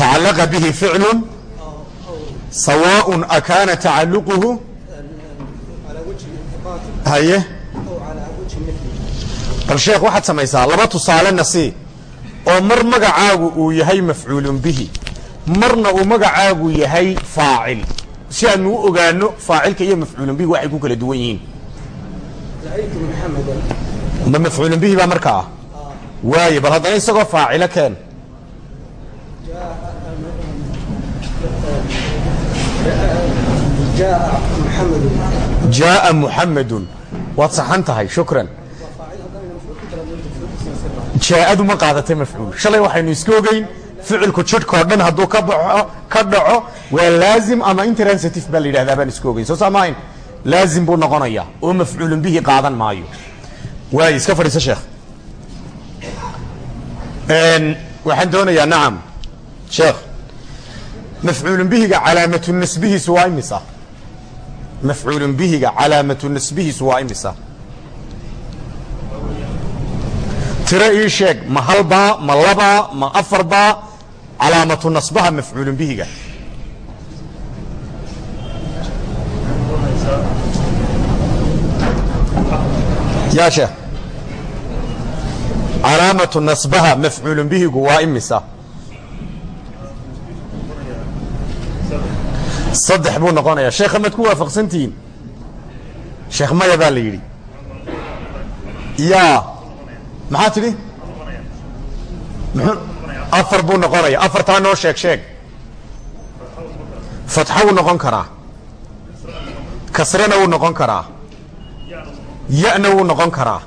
tacalaqa bihi ficlu sawaaء akaana tacaluquhu haye. Bal sheekh waxaad samaysaa laba tusaale nasi oo mar magacaagu uu yahay mafcuulun bihi marna uu magacaagu yahay faacil. Si aanu u ogaano faacilka iyo mafcuulun bihi waxay ku kala duwan yihiin. Ma mafcuulun bihi baa marka ah waaye bal haddana isagoo faacilo keen jaaa muxamedun waad saxan tahay shukran jaaadu ma qaadatay mafcuul shalay waxaynu iska ogeyn ficilku jidhkao dhan hadduu ka dhaco waa laazim ama intransitive baa la yidhahdaa baan iska ogeyn soo saamahayn laazim buu noqonayaa oo mafcuulun bihi qaadan maayo waay iska fadhiiso sheekh waxaan doonayaa nacam sheekh mafcuulun bihiga calaamatu nasbihiisu waa imisa mafcuulun bihiga calaamatu nasbihiisu waa imisa tiro ii sheeg ma halbaa ma labaa ma afarbaa calaamatu nasbaha mafcuulun bihiga yaa sheekh calaamatu nasbaha mafcuulun bihigu waa imisa saddex buu noqonayaa. Sheekha maad ku waafaqsantihiin sheekh maya baa la yidhi. Yaa. Maxaa tidhi? Afar buu noqonaya. Afartaa noo sheeg sheeg. Fatxo wuu noqon karaa. Kasrena wuu noqon karaa. Ya-na wuu noqon karaa.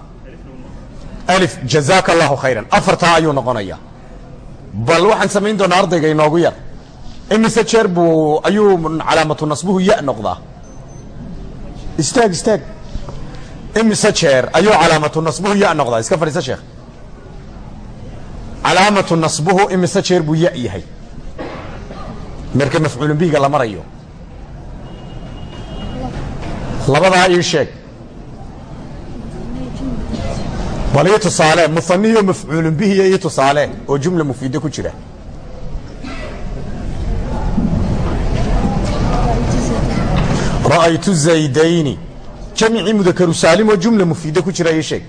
Alif jazaaka allahu khayran. Afartaa ayuu noqonaya bal waxaan samayn doonaa ardayga inoogu yar imise jeer buu ayuu calaamatu nasbuhu ya noqdaa. Istaag istaag. Imise jeer ayuu calaamatu nasbuhu ya noqdaa. Iska fadhiisa sheekh calaamatu nasbuhu imise jeer buu ya yahay. Marka mafcuulun bihiga la marayo. Labadaa ii sheeg. Bal ii tusaale muaniyo mafcuulun bihiyo ii tusaale oo jumla mufiida ku jira ra'aytu zaydayni. Jamicii mudakaru saalim oo jumla mufiida ku jira ii sheeg.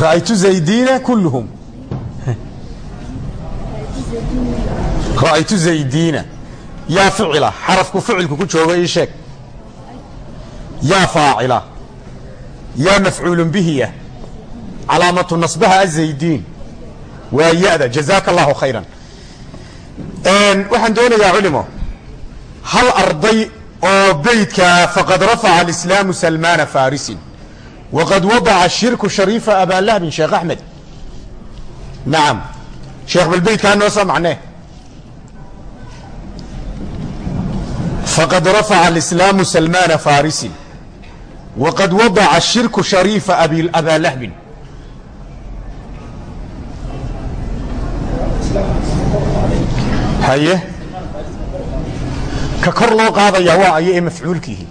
Ra'aytu zaydiina kulluhum. Ra'aytu zaydiina. Yaa ficila xarafku ficilku ku jooga ii sheeg. Yaa faacila. Yaa mafcuulun bihiya calaamatu nasbaha azaydiin waa ya-da jazaaka allahu khayran waxaan doonayaa culimo. Hal arday oo beydka faqad rafaca alislaamu salmaana farisin waqad wadaca shirku shariifa abaalahabin sheekh axmed nacam sheekh bal beydkaa noo soo macnee faqad rafaca alislaamu salmaana farisin waqad wadaca shirku shariifa abaalahabin haye? Ka kor loo qaadayaa waa ayo ee mafcuulkiihi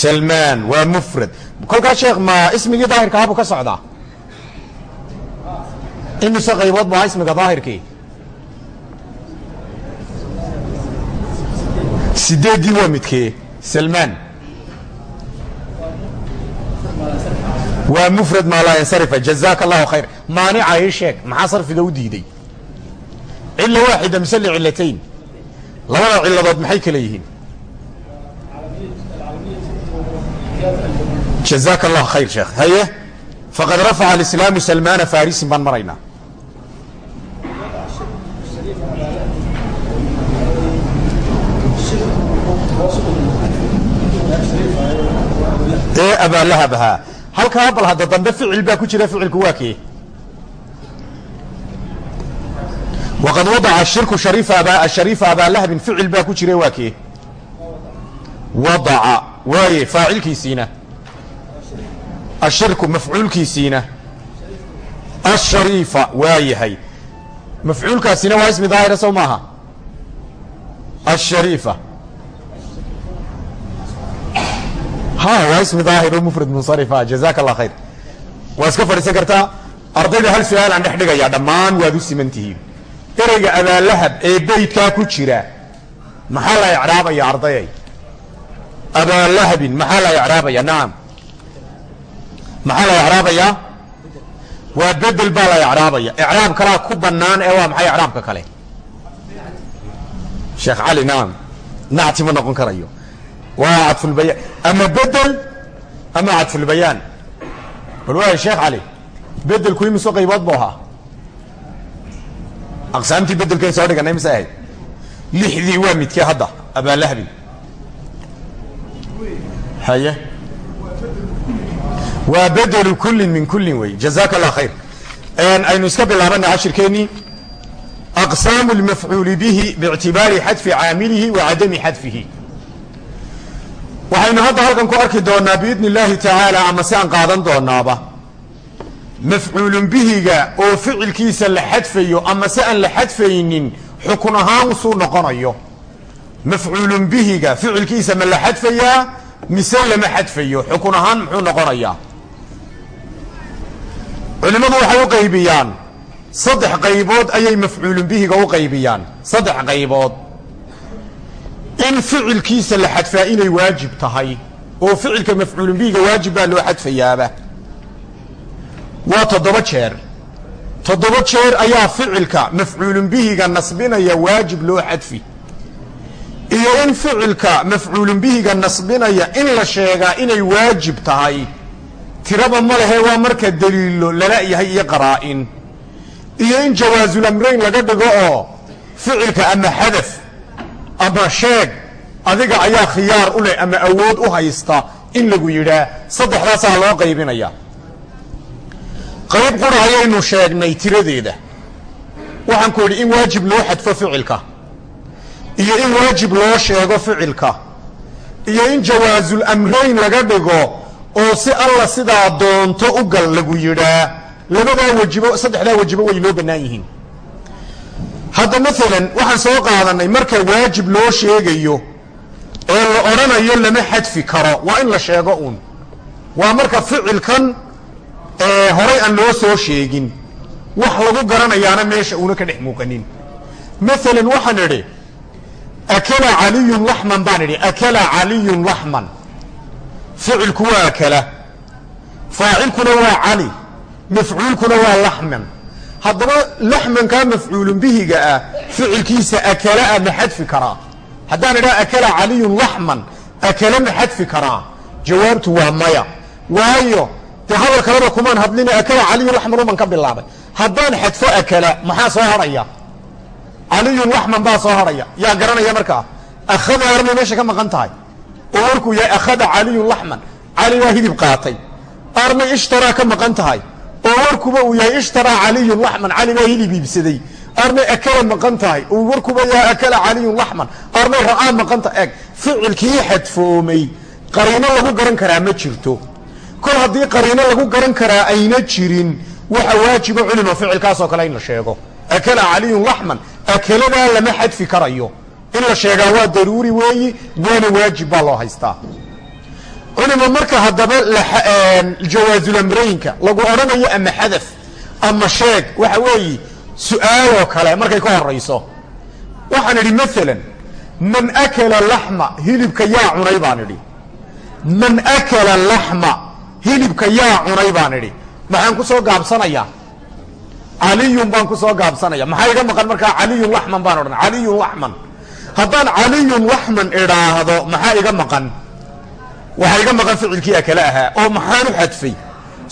salmaan waa mufrad. Kolkaa sheekh ma ismigii daahirka habuu ka socdaa? Imise qaybood baa ismiga daahirkii sideeddii waa midkee? Salmaan. Waa mufrad maa laa yansarifa. Jazaaka allahu khayr. Maanica ii sheeg maxaa sarfiga u diiday cilo waaxida mise licilatayn labada ciladood maxay kale yihiin? Jazaaka allahu khayr sheekh. Haye? Faqad rafaca alislaamu salmaana farisin baan maraynaa. Ee abaalahabahaa halkaa bal hadda dambe ficil baa ku jira ficilku waa kee waqad wadaca shirku shariifa abaalahabin ficil baa ku jira waa kee wadaca waaye faacilkiisiina ashirku mafcuulkiisiina ashariifa waa yahay mafcuulkaasina waa ismi daahira sow maaha ashariifa ha waa ismi daahir oo mufrad munsarifa jazaaka allah khayr waa iska fadhiisan kartaa ardayda hal su'aal aan dhex dhammaan waad u siman tihiin ereyga abaalahab ee beydkaa ku jira maxaa la icraabaya ardayay? Abaalahabin maxaa la icraabaya? Nacam maxaa la icraabayaa waa bedel baa la icraabaya. Icraab kalaa ku bannaan ee waa maxay icraabka kale? Sheekh cali nacam nacti ma noqon karayo. Waa cadfulbayaan ama bedel ama cadfulbayaan bal waaya sheekh cali bedelku imise qaybood buu ahaa aqsaamtii bedelkayn soo dhiganay mise ahayd lixdii waa midkee hadda abaalahabin haye waa bedelu kullin min kullin wey. Jazaaka allah khayr aynu iska bilaabana cashirkeennii aqsaamu lmafcuuli bihi biictibaari xadfi caamilihi wa cadami xadfihi. Waxaynu hadda halkan ku arki doonaa biidni illaahi tacaala ama si aan qaadan doonaaba mafcuulun bihiga oo ficilkiisa la xadfayo ama si aan la xadfaynin xukun ahaan usuu noqonayo. Mafcuulun bihiga ficilkiisa ma la xadfayaa mise lama xadfayo xukun ahaan muxuu noqonayaa. Culimmadu waxay u qaybiyaan. Saddex qaybood ayay mafcuulun bihiga u qaybiyaan. Saddex qaybood. In ficilkiisa la xadfaa inay waajib tahay oo ficilka mafcuulun bihiga waajib baa loo xadfayaaba waa toddoba jeer. Toddoba jeer ayaa ficilka mafcuulun bihiga nasbinaya waajib loo xadfi. Iyo in ficilka mafcuulun bihiga nasbinaya in la sheegaa inay waajib tahay. Tiraba ma lehe waa marka daliilo lala yahay iyo qaraa-in. Iyo in jawaazulamrayn laga dhigo oo ficilka ama xadaf ama sheeg adiga ayaa khiyaar u leh ama awood u haysta in lagu yidhaa. Saddexdaasaa loo qaybinaya qayb qura ayaynu sheegnay tiradeeda. Waxaan ku idhi in waajib loo xadfo ficilka iyo in waajib loo sheego ficilka iyo in jawaasul amrayn laga dhigo oo si alla sidaa doonto u gal lagu yidhaa. Labadaa wajibo saddexdaa wajibo way loo bannaan yihiin. Hadda maalan waxaan soo qaadanay marka waajib loo sheegayo oo la odhanayo lama xadfi karo waa in la sheego uun. Waa marka ficilkan horay aan loo soo sheegin. Wax lagu garanayaana meesha uuna ka dhex muuqanin. Maalan waxaan idhi akala caliyun laxman baan idhi akala caliyun laxman. Ficilku waa akala faacilkuna waa cali mafcuulkuna waa laxman. Haddaba laxmankaa mafcuulun bihiga ah ficilkiisa akala a ma xadfi karaa. Haddaan idhaha akala caliyun laxman akala ma xadfi karaa. Jawaabtu waa maya. Waayo dee hadal kaleba kumaan hadlina akala caliyun laxman uman ka bilaabay. Haddaan xadfo akala maxaa soo hadhaya caliyun laxman baa soo hadhaya yaa garanaya markaa? Akhada armay meesha ka maqan tahay. Oo markuu yahay akhada caliyun laxman. Cali waa hidib qaatay. Armay ishtaraa ka maqan tahay. Oo warkuba uu yahay ishtaraa caliyun laxman. Cali baa hilib iibsaday. Armay akala maqan tahay. Oo warkuba yahay akala caliyun laxman. Armay ra'aa maqan tahay. Eg ficilkii xadfoomay. Qariino lagu garan karaa ma jirto kol haddii qariino lagu garan karaa ayna jirin waxa waajiba culimo ficilkaasoo kale in la sheego. Akala caliyun laxman akaladaa lama xadfi karayo. In la sheegaa waa daruuri weeyi waana waajib baa loo haystaa. Culimo marka haddaba jawaazulamraynka lagu odhanayo ama xadaf ama sheeg waxa weeye su'aaloo kale markay ka horayso waxaan idhi maalan man akala laxma hilibka yaa cunay baan idhi. Man akala laxma hilibka yaa cunay baan idhi. Maxaan ku soo gaabsanayaa? Caliyun baan ku soo gaabsanaya maxaa iga maqan markaa caliyun laxman baan odhan caliyun laxman. Haddaan caliyun laxman idhaahdo maxaa iga maqan? Waxaa iga maqan ficilkii akale ahaa oo maxaan u xadfay?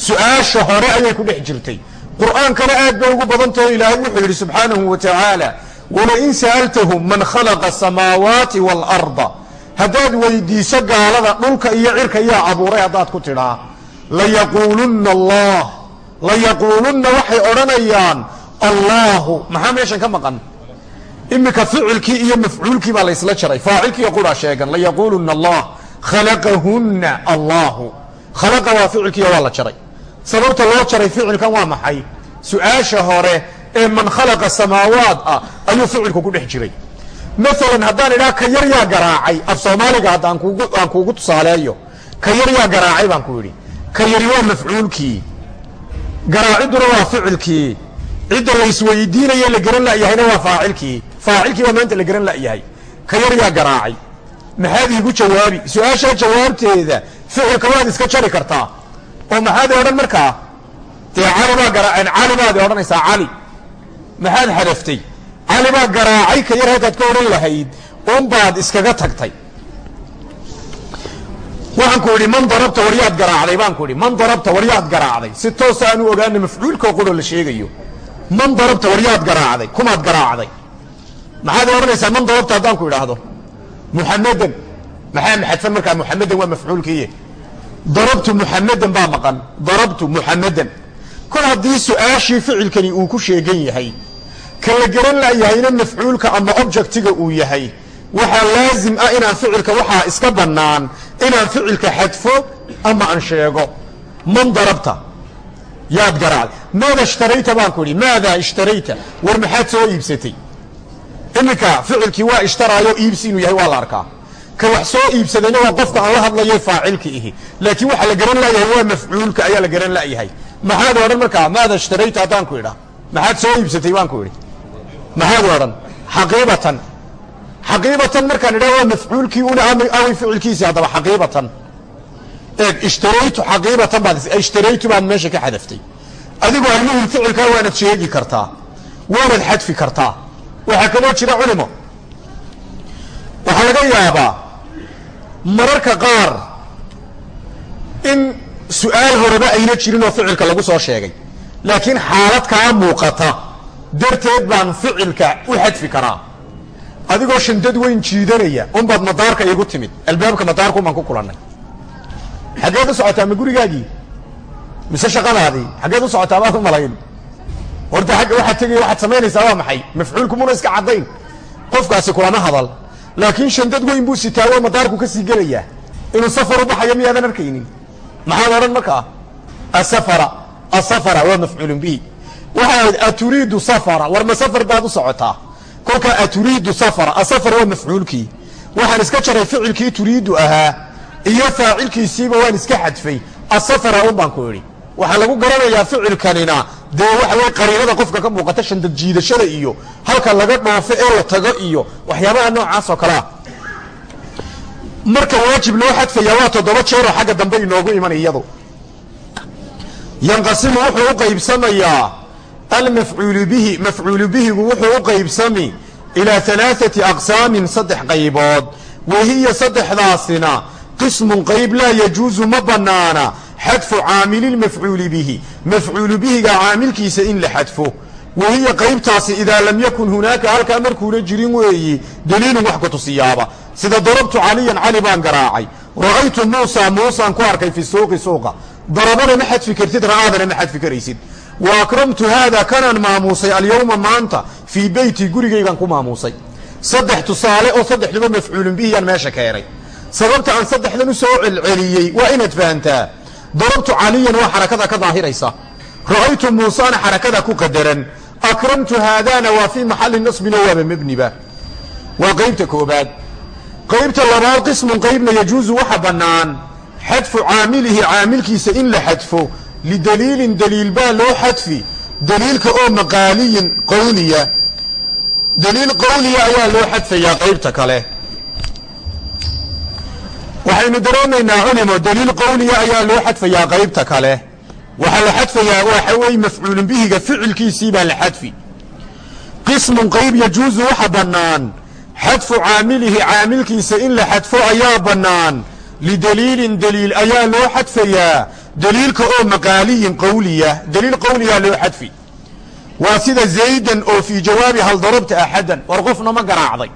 Su'aasha hore ayay ku dhex jirtay. Qur'aankana aad bay ugu badantaho ilaahay wuxuu yidhi subxaanahu wa tacaala walain sa'altahum man khalaqa asamaawaati waalarda haddaad weydiiso gaalada dhulka iyo cirka yaa abuuray haddaad ku tidhaa layaquulunna allah. Layaquulunna waxay odhanayaan allaahu maxaa meeshan ka maqan? Iminka ficilkii iyo mafcuulkii baa laysla jaray. Faacilkiiyo quraa sheegan. Layaquulunna allah. Khalaqahunna allaahu khalaqa waa ficilkiiyo waa la jaray. Sababta loo jaray ficilkan waa maxay? Su'aasha hore ee man khalaqa samaawaat ah ayuu ficilku ku dhex jiray. Maalan haddaan idhaha ka yar yaa garaacay. Af soomaaliga kugu aan kuugu tusaaleeyo. Ka yar yaa garaacay baan ku yidhi ka yari waa mafcuulkii garaacidduna waa ficilkii cidda la isweydiinaye la garan la'yahayna waa faacilkii faacilkii waa maanta la garan la'yahay. Ka yar yaa garaacay. Maxaad iigu jawaabi? Su'aashaa jawaabteeda ficilka waad iska jari kartaa. Oo maxaad odhan markaa dee cali baa garaaceen cali baad odhanaysaa cali maxaad xadaftay cali baa garaacay ka yar halkaad ka odhan lahayd unbaad iskaga tagtay waxaan ku idhi man darabta waryaad garaacday baan ku man darabta waryaad garaacday. Si toosa aan u ogaana mafcuulkao quro la sheegayo. Man darabta waryaad garaacday kumaad garaacday? Maxaad odhanaysaa man darabta haddaan ku idhaahdo muxamadan maxaa maxadfan markaa? Muxamadan waa mafcuulkiiye darabtu muxamadan baa maqan. Darabtu muxamadan kol haddii su'aashii ficilkani uu ku sheegan yahay ka garan la'yahayna mafcuulka ama objectiga uu yahay waxaa laazim ah inaan ficilka waxaa iska bannaan inaan ficilka xadfo ama aan sheego. Man darabta. Yaad garaacday maada ishtarayta baan ku idhi maadaa ishtarayta? War maxaad soo iibsatay? Iminka ficilkii waa ishtaraayo iibsi inuu yahay waa la arkaa. Ka wax soo iibsadayna waa qofka aan la hadlayo faacilka ihi. Laakiin waxaa la garan la'yahay waa mafcuulka ayaa la garan la'yahay. Maxaad odhan markaa maada ishtarayta? Haddaan ku idha. Maxaad soo iibsatay? Baan ku idhi. Maxaad odhan. Xaqiibatan xaqiibatan markaan idhaha waa mafcuulkii una away ficilkiisii haddaba xaqiibatan eeg ishtaraytu xaqiibatan baad ishtaraytu baad meesha ka xadaftay adigu almuhim ficilkaa waanad sheegi kartaa waanad xadfi kartaa waxaa kaloo jira culimo waxaa laga yaabaa mararka qaar in su'aal horeba ayna jirin oo ficilka lagu soo sheegay laakiin xaalad kaa muuqata darteed baan ficilka u xadfi karaa adigoo shandad weyn jiidanaya unbaad madaarka iigu timid. Albaabka madaarka un baan ku kulannay. Xaggeed u socotaa ma gurigaagii? Mise shaqadaadii? Xaggeed u socotaa baad u malayn. Horta agga waxaad tegaya waxaad samaynaysaa waa maxay? Mafcuulku muna iska caddayn. Qofkaasi kulama hadal. Laakiin shandad weyn buu sitaawo madaarku ka sii gelayaa. Inuu safar u baxayo miyaadan arkaynin? Maxaad odhan markaa? Asafara asafara waa mafcuulun bihi. Waxaad aturiidu safara. War ma safar baad u socotaa kolkaa aturiidu safara asafar waa mafcuulkii. Waxaan iska jaray ficilkii turiidu ahaa iyo faacilkiisiiba waan iska xadfay. Asafara un baan ku idhi. Waxaa lagu garanayaa ficilkanina. Dee waxa wey qariinada qofka ka muuqata shandad jiidashada iyo halka laga dhoofo ee la tago iyo waxyaabaha noocaas oo kalea. Marka waajib loo xadfayaa waa toddoba jeeroo xagga dambe inoogu iman iyadu. Yanqasimu wuxuu u qaybsamayaa almafcuulu bihi mafcuulu bihigu wuxuu u qaybsami ilaa alaaثati aqsaamin saddex qaybood wahiya saddexdaasina qismun qayb laa yajuusu ma bannaana xadfu caamililmafcuuli bihi mafcuulu bihiga caamilkiisa in la xadfo wahiya qaybtaasi idaa lam yakun hunaaka halkaa markuuna jirin weeyi daliilun wax ku tusiyaaba sida darabtu caliyan cali baan garaacay ra'aytu muusa muusaan ku arkay fi suuqi suuqa darabana ma xadfi kartid ra'aadana ma xadfi karaysid wa akramtu haada kanaan maamuusay alyowma maanta fii beyti gurigaygaan ku maamuusay saddex tusaale oo saddexduba mafcuulun bihiyaan meesha keenay sababta aan saddexdan u soo celceliyey waa inaad fahantaa. Darabtu caliyan waa xarakada ka daahiraysa. Ra'aytu muusaana xarakada ku qadaran. Akramtu haadaana waa fii maxalli nasbina waaba mebniba waa qaybta koobaad. Qaybta labaad qismun qaybna yajuusu waxa bannaan. Xadfu caamilihi caamilkiisa in la xadfo lidaliilin daliil baa loo xadfi daliilka oo maqaaliyin qowliya daliil qowliya ayaa loo xadfayaa qaybta kale waxaynu daroonaynaa culimo daliil qowliya ayaa loo xadfayaa qaybta kale waxaa la xadfayaa waxa weeye mafcuulun bihiga ficilkiisii baa la xadfi qismun qayb yajuusu waxa bannaan xadfu caamilihi caamilkiisa in la xadfo ayaa bannaan lidaliilin daliil ayaa loo xadfayaa daliilka oo maqaaliyin qowliya daliil qowliyaa loo xadfi. Waa sida zaydan oo fii jawaabi hal darabta axaddan war qofna ma garaacday.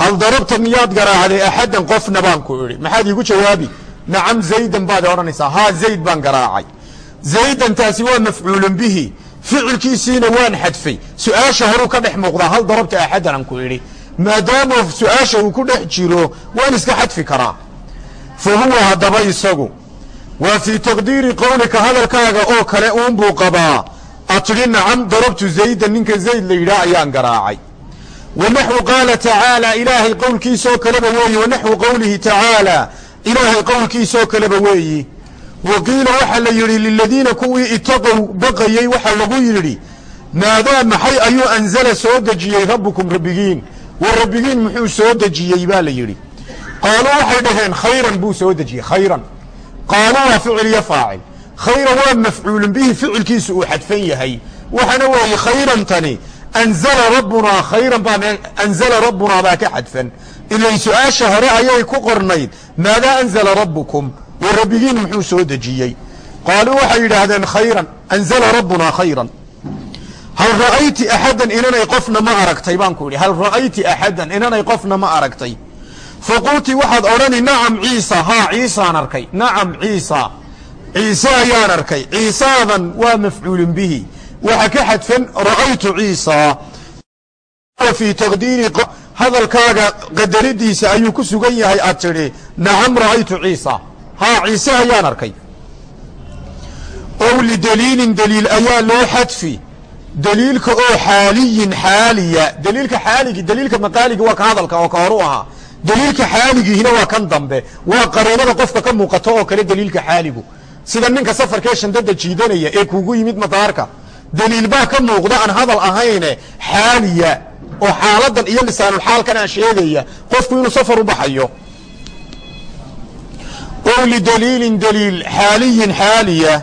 Hal darabta miyaad garaacday axaddan qofna baan ku idhi. Maxaad iigu jawaabi nacam zaydan baad odhanaysaa. Haa zayd baan garaacay. Zaydan taasi waa mafcuulun bihi. Ficilkiisiina waan xadfay. Su'aasha horuu ka dhex muuqdaa hal darabta axaddan aan ku idhi. Maadaama su'aasha uu ku dhex jiro waan iska xadfi karaa. Fa huwa haddaba isagu waa fii taqdiiri qowlika hadalkaaga oo kale uunbuu qabaa. Ad tidhi nacam darabtu zaydan ninka zayd la yidhaah ayaan garaacay. Wanaxwu qaala tacaala ilaahay qowlkiisoo kaleba weeyi. Wanaxwu qowlihi tacaala ilaahay qowlkiisoo kaleba weeyi. Wa qiila waxaa la yidhi liladiina kuwii itaqow baqayey waxaa lagu yidhi maadaa maxay ayuu anzala soo dejiyey rabbukum rabbigiin? Wa rabbigiin muxuu soo dejiyey? baa la yidhi. Qaaluu waxay dhaheen khayran buu soo dejiyey khayran qaaluu waa ficil iyo faacil. Khayran waa mafcuulun bihi ficilkiisu uu xadfan yahay. Waxaana weeye khayrantani anzala rabbunaa khayran baa anzala rabbunaa baa ka xadfan. Ilay su'aasha hore ayay ku qornayd maadaa anzala rabbukum? Wa rabbigiin muxuu soo dejiyey. Qaaluu waxay yidhaahdeen khayran anzala rabbunaa khayran. Hal ra'ayti axaddan inanay qofna ma aragtay? Baan ku idhi hal ra'ayti axaddan inanay qofna ma aragtay faqulti waxaad odhani nacam ciisa. Haa ciisaan arkay. Nacam ciisa. Ciise ayaan arkay. Ciisaadan waa mafcuulun bihi. Waxa ka xadfan ra'aytu ciisa. Fii taqdiiri hadalkaaga qadaridiisa ayuu ku sugan yahay aad tidhi. Nacam ra'aytu ciisa. Haa ciise ayaan arkay. Ow lidaliilin daliil ayaa loo xadfi. Daliilka oo xaaliyin xaaliya. Daliilka xaaligi daliilka maqaaligi waa ka hadalka oo ka horu ahaa daliilka xaaligiihina waa kan dambe. Waa qariinada qofka ka muuqato oo kale daliilka xaaligu. Sida ninka safarkee shandada jiidanaya ee kuugu yimid madaarka daliil baa ka muuqda aan hadal ahayne xaaliya oo xaaladan iyo lisaanulxaalkan aan sheegaya qofku inuu safar u baxayo. Ow lidaliilin daliil xaaliyin xaaliya.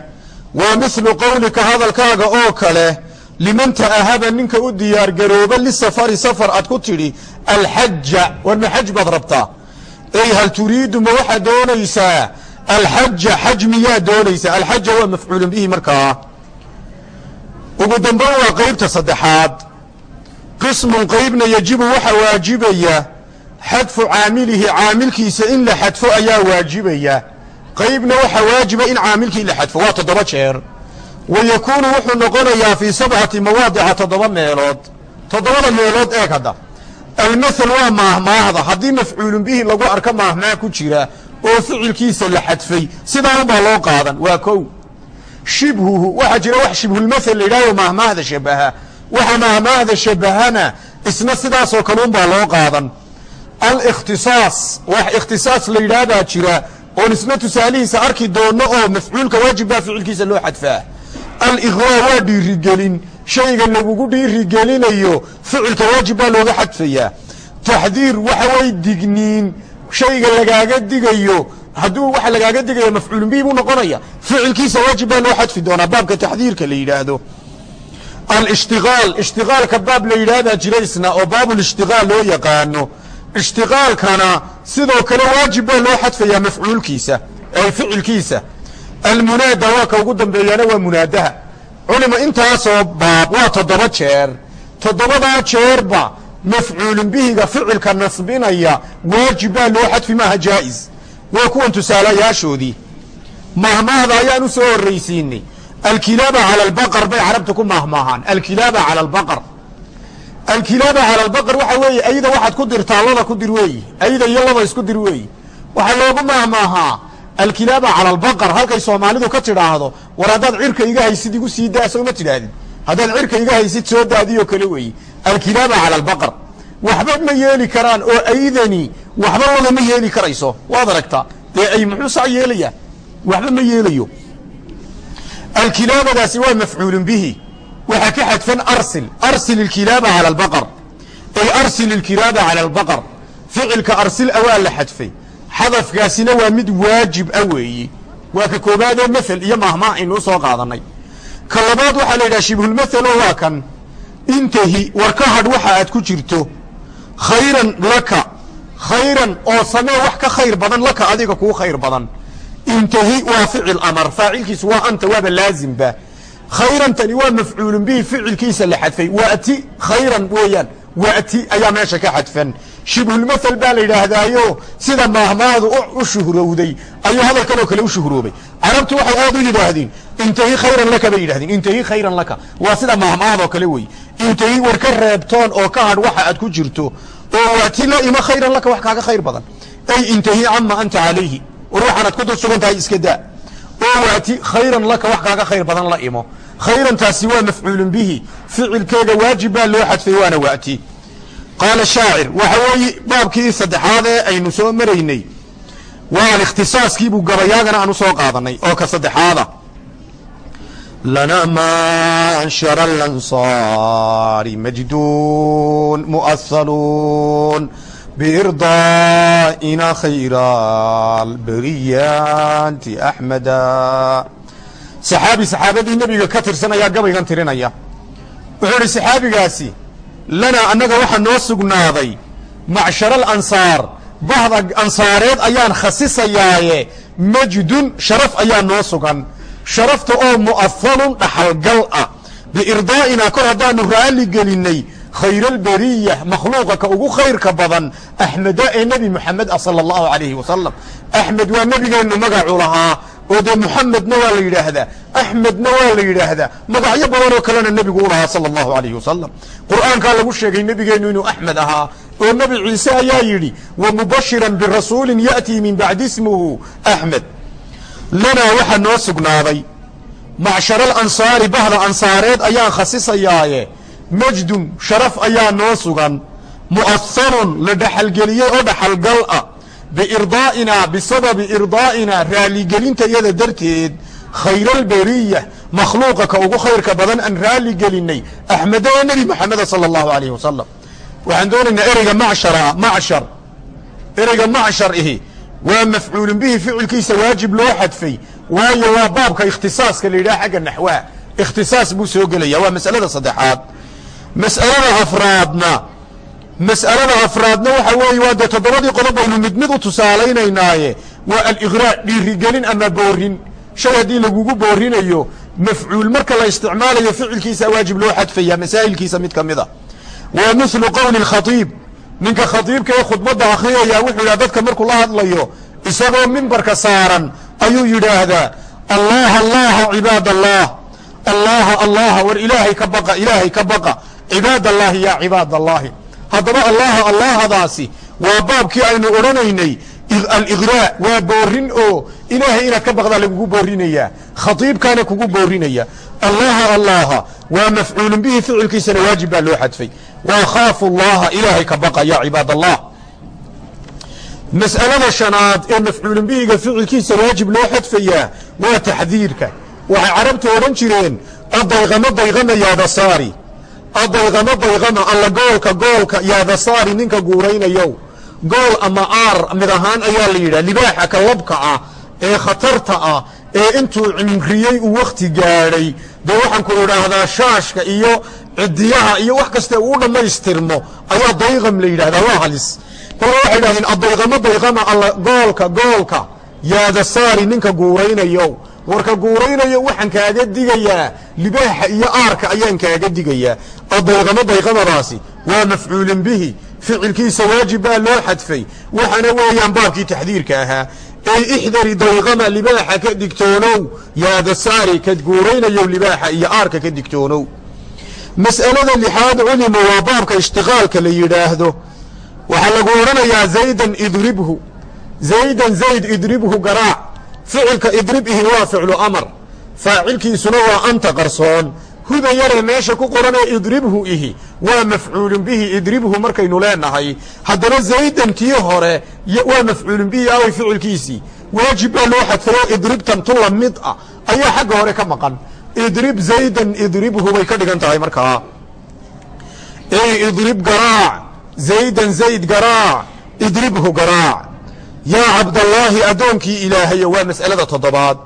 Waa mithlu qowlika hadalkaaga oo kale liman ta'ahaba ninka u diyaargarooba lisafari safar aad ku tidhi alxaja war ma xaj baad rabtaa. Ey hal turiidu ma waxaad doonaysaa? Alxaja xaj miyaad doonaysaa? Alxaja waa mafcuulun bihi markaa. Ugu dambayn waa qeybta saddexaad. Qismun qeybna yajibu waxa waajibaya xadfu caamilihi caamilkiisa in la xadfo ayaa waajibaya. Qeybna waxa waajiba in caamilkii la xadfo waa toddoba jeer wa yakuunu wuxuu noqonayaa fii sabcati mawaadica toddoba meelood toddobada meelood eeg hadda. Almathal waa maahmaahda haddii mafcuulun bihi lagu arko maahmaah ku jira oo ficilkiisa la xadfay sidaa unbaa loo qaadan. Waa kow. Shibhuhu waxaa jira wax shibhulmathal la yidhahdo maahmaahda shabaha. Waxa maahmaahda shabahana isna sidaasoo kale unbaa loo qaadan. Alikhtisaas wax ikhtisaas la yidhaahdaa jira oon isna tusaalihiisa arki doonno oo mafcuulka waajib baa ficilkiisa loo xadfaa aliqraa waa dhiirigelin. Shayga lagugu dhiirigelinayo ficilka waajib baa looga xadfayaa taxdiir waxa way digniin. Shayga lagaaga digayo hadduu waxa lagaaga digayo mafcuulun bihi buu noqonaya ficilkiisa waajib baa loo xadfi doonaa baabka taxdiirka la yidhaahdo. Alishtiqaal ishtiqaalka baab la yidhaahdaa jira oo baabulishtiqaal loo yaqaano. Ishtiqaalkana sidoo kale waajib baa loo xadfayaa mafcuulkiisa ee ficilkiisa almunaada waa ka ugu dambeeyaana waa munaadaha. Culima intaasoo baab waa toddoba jeer. Toddobadaa jeerba mafcuulun bihiga ficilka nasbinaya waajib baa loo xadfi maaha jaa'is waa kuwan tusaalayaashoodii. Mahmaahda ayaan u soo horraysiinay. Alkilaaba cala albaqar bay carabta ku mahmaahaan alkilaaba cala albaqar. Alkilaaba cala albaqar waxa weeye ayda waxaad ku dirtaa lada ku dir weeyi. Ayda iyo lada isku dir weeyi. Waxaa loogu mahmaahaa alkilaaba cala albaqar halkay soomaalidu ka tidhaahdo war haddaad cirka iga haysid igu sii daa ma tidhaahdid haddaad cirka iga haysid soo daadiyoo kale weeyi. Alkilaaba cala albaqar waxba ma yeeli karaan oo aydani waxba lada ma yeeli karayso. Waad aragtaa. Dee ay muxuu saa yeelayaa? Waxba ma yeelayo. Alkilaabadaasi waa mafcuulun bihi. Waxaa ka xadfan arsil. Arsil ilkilaaba cala albaqar ay arsil ilkilaaba cala albaqar ficilka arsil a waa la xadfay xadafkaasina waa mid waajib a weeye waa ka koobaadee mathel iyo mahmaah aynuu soo qaadanay. Ka labaad waxaa la yidhaha shibhulmathelo waa kan intahi war ka hadh waxa aad ku jirto khayran laka khayran oo samee wax ka khayr badan laka adiga kuu khayr badan. Intahi waa ficil amar faacilkiisu waa anta waaba laazimba. Khayrantani waa mafcuulun bihi ficilkiisa la xadfay. Wati khayran weeyaan wati ayaa meesha ka xadfan shibhulmathel baa la yidhaahdaayo sida maahmaahdu u shuhrowday ayuu hadalkan oo kale u shuhroobay carabtu waxay aad u yidhaahdeen intahi khayran laka bay yidhahdeen intahi khayran laka waa sida maahmaahdo kale wey. Intahi war ka reebtoon oo ka hadh waxa aad ku jirto oo wati la ima khayran laka wax kaaga khayr badan. Ay intahi cama anta calayhi war waxaanaad ku dul sugan tahay iska daa. Oo waati khayran laka wax kaaga khayr badan la imo. Khayrantaasi waa mafcuulun bihi ficilkeega waajib baa loo xadfay waana waati qaala shaacir waxa weeye baabkii saddexaad ee aynu soo maraynay. Waa alikhtisaaskiibuu gabayaagana aan u soo qaadanay oo ka saddexaada. Lana manshara alansaari majdun mu'ahaluun biirdaa'ina khayra alberiyaanti axmeda saxaabi saxaabadii nebiga ka tirsan ayaa gabaygan tirinaya. Wuxuu idhi saxaabigaasi lanaa annaga waxaa noo sugnaaday macshara alansaar bahda ansaareed ayaan khasisayaaye majdun sharaf ayaa noo sugan. Sharafta oo mu'ahalun dhaxalgal ah. Biirdaa'inaa kor haddaanu raalli gelinnay khayraalberiya makhluuqa ka ugu khayrka badan axmeda ee nebi moxamed ah sala allahu calayhi wasalam axmed waa nebigeennu magacu lahaa oo dee muxamedna waa la yidhaahdaa axmedna waa la yidhaahdaa magacyo badan oo kalena nebigu u lahaa sala allahu alayhi wasalam qur'aankaa lagu sheegay nebigeennu inuu axmed ahaa oo nebi ciise ayaa yidhi wa mubashiran birasuulin ya'tii min bacdi ismuhu axmed. Lanaa waxaa noo sugnaaday macshara alansaari bahda ansaareed ayaan khasisayaaye majdun sharaf ayaa noo sugan mu'aharun la dhaxalgeliyey oo dhaxalgal ah biirdaa'inaa bisababi irdaa'inaa raaligelinta iyada darteed khayraalberiya makhluuqa ka ugu khayrka badan aan raali gelinnay axmeda nebi moxameda sala allahu alayhi wasalam waxaan doonaynaa ereyga macshara macshar. Ereyga macshar ihi waa mafcuulun bihi ficilkiisa waajib loo xadfay waayo waa baabka ikhtisaaska la yidhaha xagga naxwaha ikhtisaas buu soo gelaya waa mas'alada saddexaad. Mas'alada afraadna mas'alada afraadna waxa weeye waa dee toddobadii qodob baynu mid mid u tusaalaynaynaaye waa aliqraa dhiirigelin ama boorin. Shay haddii lagugu boorinayo mafcuul marka la isticmaalayo ficilkiisa waajib loo xadfaya masaa'ilkiisa mid ka mid a waa mithlu qowli khaiib ninka khadiibka ee khudbadda akhriyaya wuxuu yidhaha dadka markuu la hadlayo isagoo mimbarka saaran ayuu yidhaahdaa allaha allaha cibaad allah allaha allaha war ilaahay ka baqa ilaahay ka baqa. Cibaad allahi yaa cibaad allahi haddaba allaha allahadaasi waa baabkii aynu odhanaynay. Aliqraa waa boorin oo ilaahay inaad ka baqdaa lagugu boorinayaa. Khaiibkaana kugu boorinaya allaha allaha waa mafcuulun bihi ficilkiisana waajib baa loo xadfay. Waa khaafu llaha ilaahay ka baqa yaa cibaad allah mas'alada shanaad ee mafcuulun bihiga ficilkiisa waajib loo xadfayaa waa taxdiirka. Waxay carabtu odhan jireen adayqamo dayqama yaadasaari adayqamo dayqama alla goolka goolka yaadasaari ninka guuraynayow. Gool ama aar mid ahaan ayaa la yidhaha libaaxa ka labka ah ee khatarta ah ee intuu cimriyey uu wakhti gaadhay. Dee waxaan ku idhaahdaa shaashka iyo cidiyaha iyo wax kaste uu dhammaystirmo ayaa dayqam la yidhahdaa waa halis. Kole waxay idhahdeen adayqamo dayqama alla goolka goolka yaadasaari ninka guuraynayow. Warka guuraynayo waxaan kaaga digayaa libaaxa iyo aarka ayaan kaaga digayaa adayqamo dayqamadaasi waa mafcuulin bihi. Ficilkiisa waajib baa loo xadfay. Waxaana weeyaan baabkii taxdiirka ahaa. Ey ixdari dayqama libaaxa ka digtoonow. Yaadasaari kad guuraynayow libaaxa iyo aarka ka digtoonow. Mas'alada lixaad culimu waa baabka ishtiqaalka la yidhaahdo. Waxaa lagu odhanayaa zaydan idribhu. Zaydan zayd idribhu garaac. Ficilka idrib ihi waa ficlu amar. Faacilkiisuna waa anta qarsoon huda yaree meesha ku qoranee idribhu ihi waa mafcuulun bihi idribhu markaynu leenahay. Haddana zaydan tii hore waa mafcuulun bihi away ficilkiisii. Waajib baa loo xadfayo idribtan tu la mid ah. Ayaa xagga hore ka maqan. Idrib zaydan idribhu bay ka dhigan tahay markaa ey idrib garaac. Zaydan zayd garaac. Idribhu garaac. Yaa cabdallaahi addoonkii ilaahayo waa mas'alada toddobaad.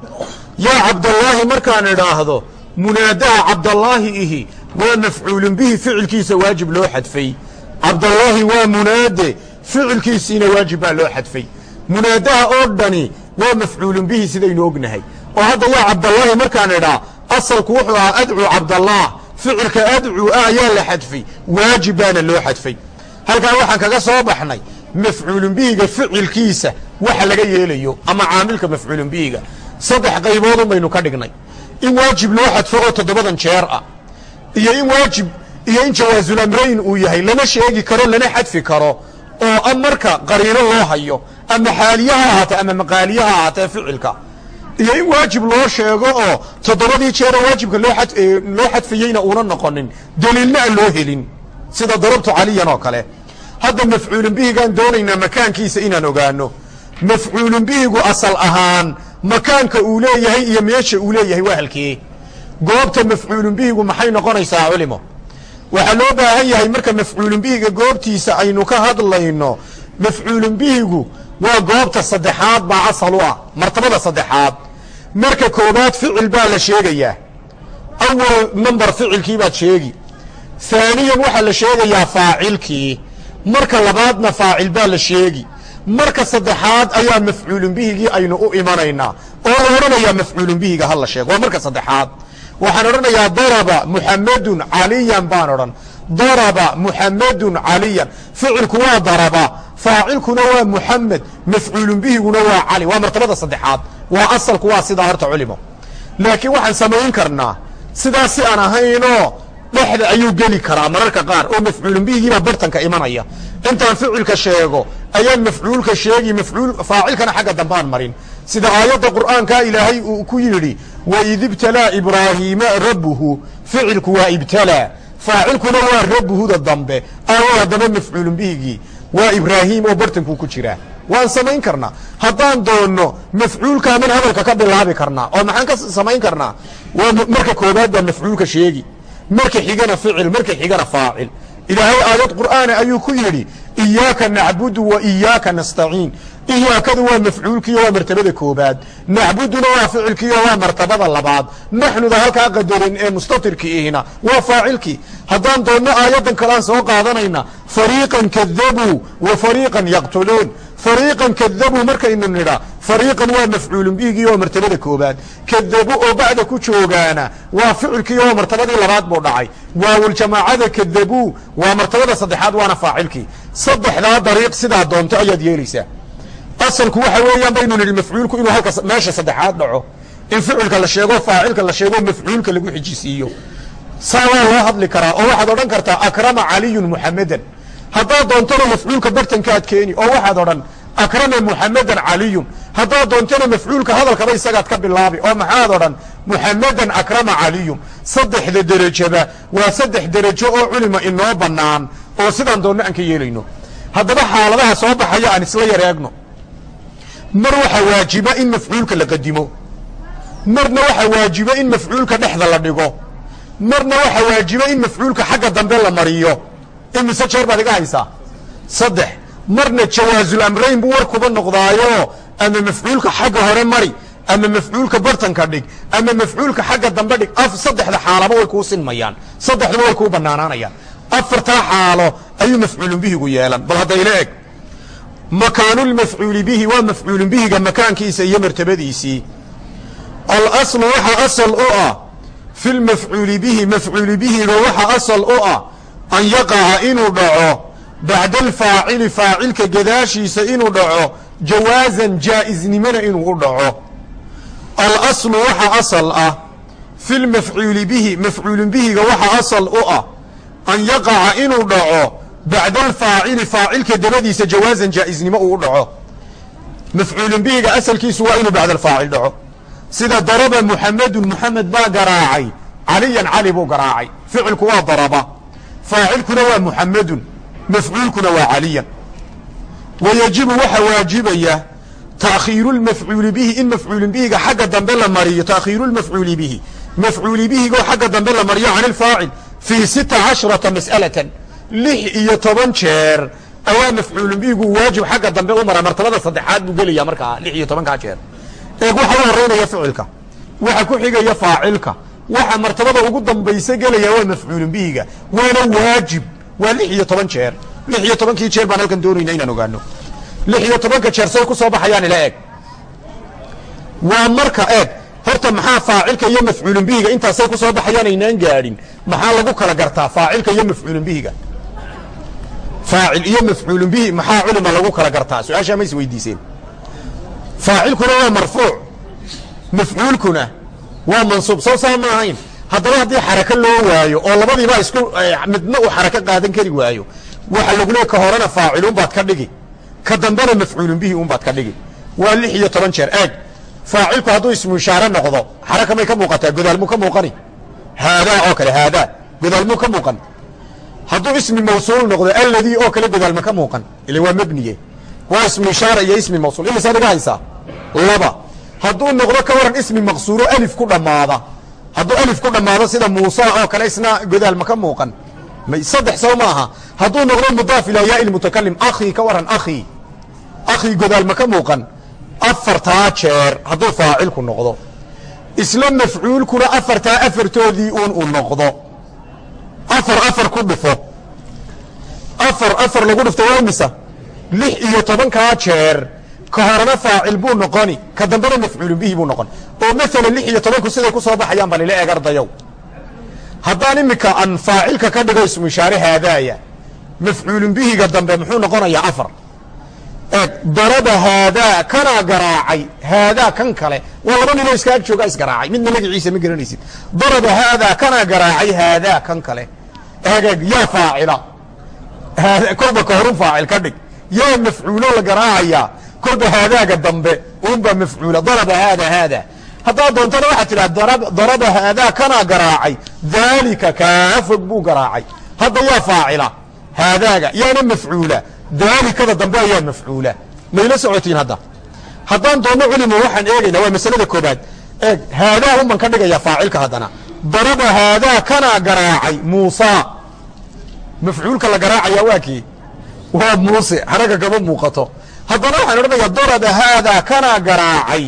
Yaa cabdallaahi markaan idhaahdo munaadaha cabdallaahi ihi waa mafcuulun bihi ficilkiisa waajib loo xadfay. Cabdallaahi waa munaade ficilkiisiina waajib baa loo xadfay. Munaadaha oo dhani waa mafcuulun bihi sidaynu ognahay. Oo hadda yaa cabdallaahi markaan idhaa asalku wuxuu ahaa adcuu cabdallaah ficilka adcuu ah ayaa la xadfay waajib baana loo xadfay. Halkaa waxaan kaga soo baxnay mafcuulun bihiga ficilkiisa waxa laga yeelayo ama caamilka mafcuulun bihiga. Saddex qayboodun baynu ka dhignay in waajib loo xadfo oo toddobadan jeer ah. Iyo in waajib iyo in jawaazulamrayn uu yahay lama sheegi karo lana xadfi karo oo a marka qariino loo hayo ama xaaliyaha ahaatee ama maqaaliyaha ahaatee ficilka. Iyo in waajib loo sheego oo toddobadii jeera waajibka loo xadfayeyna uuna noqonin daliilna aan loo helin sida darabtu caliyan oo kale. Hadda mafcuulun bihigaan doonaynaa makaankiisa inaan ogaano. Mafcuulun bihigu asal ahaan makaanka uu leeyahay iyo meesha uu leeyahay waa halkee goobta mafcuulun bihigu maxay noqonaysaa culimo? Waxaa loo baahan yahay marka mafcuulun bihiga goobtiisa aynu ka hadlayno mafcuulun bihigu waa goobta saddexaad baa asal u ah martabada saddexaad. Marka koobaad ficil baa la sheegayaa awal number ficilkii baad sheegi. Haaniyan waxaa la sheegayaa faacilkii. Marka labaadna faacil baa la sheegi marka saddexaad ayaa mafcuulun bihigii aynu u imanaynaa. Oo la odhanayaa mafcuulun bihiga ha la sheego waa marka saddexaad. Waxaan odhanayaa daraba muxamedun caliyan baan odhan. Daraba muxamedun caliyan. Ficilku waa daraba faacilkuna waa muxamed mafcuulun bihiguna waa cali. Waa martabada saddexaad. Waa asalku waa sidaa horta culimo. Laakiin waxaan samayn karnaa sidaas si aan ahaynoo dhexda ayuu geli karaa mararka qaar oo mafcuulun bihigiibaa bartanka imanaya. Intaan ficilka sheego ayaan mafcuulka sheegi mafcuul faacilkana xagga dambaan marin. Sida aayadda qur'aankaa ilaahay uu ku yidhi waid ibtalaa ibraahiima rabbuhu ficilku waa ibtalaa faacilkuna waa rabbuhuda dambe aayada dambe mafcuulun bihigii waa ibraahiim oo bartankuu ku jiraa waan samayn karnaa. Haddaan doonno mafcuulkaaman hadalka ka bilaabi karnaa oo maxaan ka samayn karnaa? Waa marka koobaad baa mafcuulka sheegi. Marka xigana ficil marka xigana faacil ilaahay aayad qur'aana ayuu ku yidhi iyaaka nacbudu wa iyaaka nastaciin. Iyaakadu waa mafcuulkiiyo waa martabada koobaad. Nacbuduna waa ficilkiiyo waa martabada labaad. Naxnuda halkaa qadaran ee mustatirkiihina waa faacilkii. Haddaan doonno aayaddan kalean soo qaadanayna fariiqan kadabuu wa fariiqan yaqtuluun fariiqan kadabuu markaynu nidha fariiqan waa mafcuulun bihigii oo martabada koobaad. Kadabu oo bacda ku joogaana waa ficilkii oo martabadii labaad buu dhacay. Waawuljamaacada kadabuu waa martabada saddexaad waana faacilkii. Saddexdaa dariiq sidaa doonto ayaad yeelaysaa. Asalku waxa weeyaan baynu nidhi mafcuulku inuu halka meesha saddexaad dhaco. In ficilka la sheego faacilka la sheego mafcuulka lagu xijisiiyo. Saa waa loo hadli karaa oo waxaad odhan kartaa akrama caliyun muxamedan haddaad doontona mafcuulka bartankaad keeni oo waxaad odhan akrama muxamedan caliyun. Haddaad doontona mafcuulka hadalkaba isagaad ka bilaabi oo maxaad odhan muxamedan akrama caliyun. Saddexda derajaba waa saddex derajo oo culima inoo bannaan oo sidaan doonno aan ka yeelayno. Haddaba xaaladaha soo baxaya aan isla yareegno. Mar waxaa waajiba in mafcuulka la qadimo. Marna waxaa waajiba in mafcuulka dhexda la dhigo. Marna waxaa waajiba in mafcuulka xagga dambe la mariyo imise jeer baad iga haysaa? Saddex. Marna jawaasul buu warkuba noqdaayo. Ama mafcuulka xagga hore mari ama mafcuulka bartanka dhig ama mafcuulka xagga dambe dhig. Af saddexda xaalaba way kuu sinmayaan. Saddexduba way kuu bannaanaanayaan. Afartaa xaalo ayuu mafcuulun bihigu yeelan. Bal hadda ila eg. Makaanulmafcuuli bihi waa mafcuulun bihiga makaankiisa iyo martabadiisii. Alaslu waxa asal u ah. Fi lmafcuuli bihi mafcuuli bihiga waxa asal u ah an yaqaca inuu dhaco bacda alfaacili faacilka gadaashiisa inuu dhaco jawaazan jaa'iznimona inuu u dhaco. Alaslu waxa asal ah fi lmafcuuli bihi mafcuulun bihiga waxa asal u ah an yaqaca inuu dhaco bacda alfaacili faacilka dabadiisa jawaazan jaa'iznimo uu u dhaco. Mafcuulun bihiga asalkiisu waa inuu bacda alfaacil dhaco. Sida daraba muxamedun muxamed baa garaacay caliyan cali buu garaacay ficilku waa daraba faacilkuna waa muxamedun mafcuulkuna waa caliyan. Wa yajibu waxaa waajibaya taakhiiru lmafcuuli bihi in mafcuulin bihiga xagga dambe la mariyo taakhiiru lmafcuuli bihi. Mafcuuli bihigoo xagga dambe la mariyo can ilfaacil fii sita casharata mas'alatan lix iyo toban jeer. Ayaa mafcuulun bihigu waajib xagga dambe u mara martabada saddexaad buu gelaya markaa lix iyo tobankaa jeer. Eeg waxa u horeynaya ficilka waxa ku xigaya faacilka waxa martabada ugu dambaysa gelaya waa mafcuulun bihiga. Waana waajib. Waa lix iyo toban jeer. Lix iyo tobankii jeer baan halkan doonayna inaan ogaano lix iyo tobanka jeer say ku soo baxayaan ila eeg. Waa marka eeg. Horta maxaa faacilka iyo mafcuulun bihiga? Intaasay ku soo baxayaan aynaan gaadhin. Maxaa lagu kala gartaa faacilka iyo mafcuulun bihiga? Faacil iyo mafcuulun bihi maxaa culima lagu kala gartaa? Su'aashaa ma is weydiiseen. Faacilkuna waa marfuuc mafcuulkuna waa mansuub soo saa ma ahayn. Haddaba haddii xarako loo waayo oo labadiiba isku midna uu xarako qaadan kari waayo waxa lagu leey ka horena faacilun baad ka dhigi. Ka dambena mafcuulun bihi un baad ka dhigi. Waa lix iyo toban jeer. Eeg faacilku hadduu ismu ishaare noqdo xaraka may ka muuqataa godaalmuu ka muuqani? Haadaa oo kale haadaa. Godaalmuu ka muuqan? Hadduu ismi mawsuul noqdo alladii oo kale godaalma ka muuqan? Ila waa mebniye waa ismu ishaara iyo ismi mawsuul. Imisaad iga haysaa? Laba hadduu noqdo ka waran ismi maqsuuro alif ku dhammaada. Hadduu alif ku dhammaado sida muusa oo kale isna godaal ma ka muuqan. Saddex soo ma aha. Hadduu noqdo mudaaf ilaa yaai mutakalim akhii ka waran akhii akhii godaal ma ka muuqan. Afartaa jeer hadduu faacilku noqdo. Isla mafcuulkuna afartaa afartoodii uun uu noqdo. Afar afar ku dhufo. Afar afar lagu dhufto waa imisa lix iyo tobankaa jeer ka horena faacil buu noqoni. Ka dambena mafcuulun bihi buu noqon oo maalan lix iyo tobanku siday ku baxayaan bal ila eeg ardayow haddaan iminka aan faacilka ka dhigo ismu haadaaya mafcuulun bihiga dambe muxuu noqonayaa afar. Eeg daraba haadaa kanaa garaacay haadaa kan kale waa laba ninoo iska ag joogaa isgaraacay. Midna magaciisa ma garanaysid. Daraba haadaa kanaa garaacay haadaa kan kale. Egeeg yaa faacila. Kolba ka horun faacil ka dhig. Yaa mafcuulo la garaacayaa kolba haadaaga dambe unbaa mafcuula daraba haada haada. Haddaad doontana waxaad tidhaha daraba haadaa kanaa garaacay daalika kaa fog buu garaacay. Hadda yaa faacila haadaaga yaana mafcuula daalikada dambe ayaa mafcuula. Mayla socotiin hadda. Haddaan doonno culimo waxaan eegaynaa waa masalada koobaad. Eeg haadaa unbaan ka dhigayaa faacilka haddana. Daraba haadaa kanaa garaacay muusa. Mafcuulka la garaacaya waa kii? Waa muuse xaraga kama haddana waxaan odhanayaa daraba haadaa kanaa garaacay.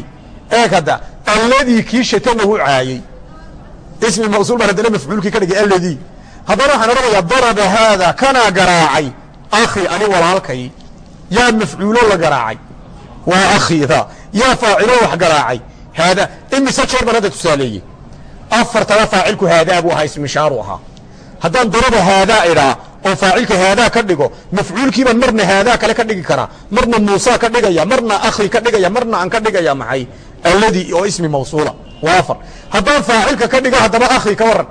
Eeg hadda alladii kii shatamahu caayey ismi mawsuul baan haddana mafcuulkii ka dhigay alladii. Haddana waxaan odhanayaa daraba haadaa kanaa garaacay. Akhi ani walaalkay. Yaa mafcuulo la garaacay. Waa akhida yaa faacilo wax garaacay. Haada imise jeer baan hadda tusaaleeyey afartaba faacilku haadaa buu ahaa ismishaaru ahaa. Haddaan daraba haadaa idhaa oo faacilka haadaa ka dhigo mafcuulkiibaan marna haadaa kale ka dhigi karaa marna muusa ka dhigaya marna akhi ka dhigaya marna aan ka dhigaya maxay? Alladii oo ismi mawsuula waa afar. Haddaan faacilka ka dhigo haddaba akhi ka waran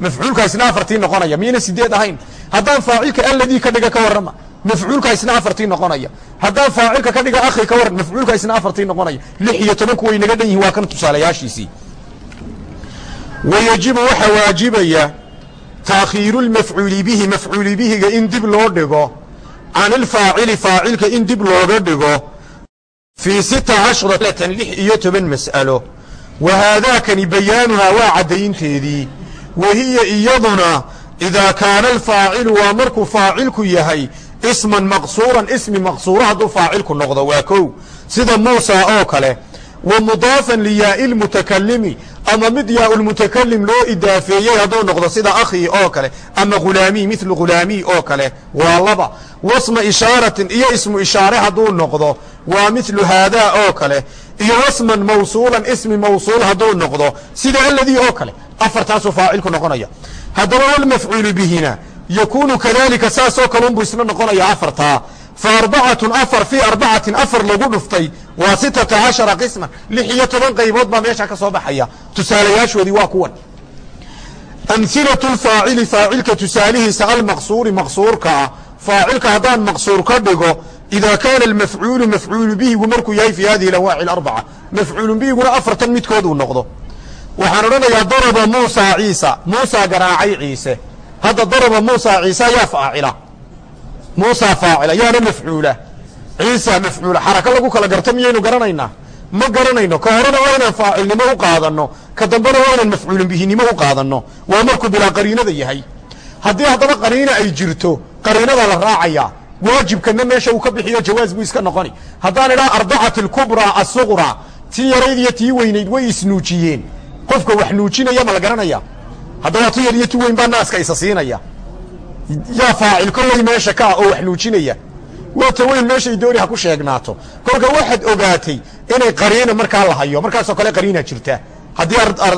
mafcuulka isna afartii noqonaya miyayna sideed ahayn. Haddaan faacilka alladii ka dhiga ka warrama mafcuulka isna afartii noqonaya. Haddaan faacilka ka dhiga akhi ka waran mafcuulka isna afartii noqonaya. Lix iyo tobanku way naga dhan yihiin waa kan tusaalayaashiisii. Wayajibu waxaa waajibaya taakhiiru lmafcuuli bihi mafcuuli bihiga in dib loo dhigo. can ilfaacili faacilka in dib looga dhigo. fii sita cashratan lix iyo toban mas'alo wa haadaakani bayaanuhaa waa caddaynteedii wa hiya iyaduna idaa kaana alfaacilu waa markuu faacilku yahay isman maqsuuran ismi maqsuuro hadduu faacilku noqdo waa kow sida muusa oo kale wa mudaafan liyaai lmutakalimi ama mid yaa lmutakalim loo idaafeeyey hadduu noqdo sida akhii oo kale ama hulaamii milu hulaamii oo kale waa laba. Wasma ishaaratin iyo ismu ishaare hadduu noqdo waa milu haadaa oo kale. Iyo wasman mawsuulan ismi mawsuul hadduu noqdo sida aladii oo kale. Afartaasuu faacilku noqonaya. Haddaba walmafcuulu bihina yakuunu kadalika saasoo kale isna noqonaya afartaa. Fa afar fii arbacatin afar lagu dhuftay waa sitata cashara qisman lix iyo toban qaybood baa meesha ka soo baxaya tusaalayaashoodii waa kuwan amhilatu lfaacili faacilka tusaalihiisa almaqsuuri maqsuurka ah faacilka haddaan maqsuur ka dhigo idaa kaana almafcuulu mafcuulu bihigu markuu yahay fii hadihi alawaaci alarbaca mafcuulu bihiguna afartan midkood uu noqdo waxaan odhanayaa daraba muusa ciisa muusa garaacay ciise hadda daraba muusa ciisa yaa faacila muusa faacila yaana mafcuula ciisa mafcuula xaraka lagu kala garto miyaynu garanaynaa? Ma garanayno ka horena waa inaan faacilnimo u qaadanno ka dambena waa inaan mafcuulin bihinimo u qaadanno. Waa markuu bilaa qariinada yahay. Haddii haddaba qariina ay jirto qariinada la raacayaa waajibkana meesha uu ka bixiyo jawaaz buu iska noqoni. Haddaan idhaa arbacat alkubraa asuqraa tii yarayd iyo tii weynayd way isnuujiyeen. Qofka wax nuujinaya ma la garanaya. Haddaba tu yar iyo tu weyn baa naaska isa siinaya. Yaa faacil kollay meesha ka ah oo wax nuujinaya waa ta weyn meeshay dooni ha ku sheegnaato. Kolka waxaad ogaatay inay qariina markaa la hayo markaasoo kale qariina jirta. Haddii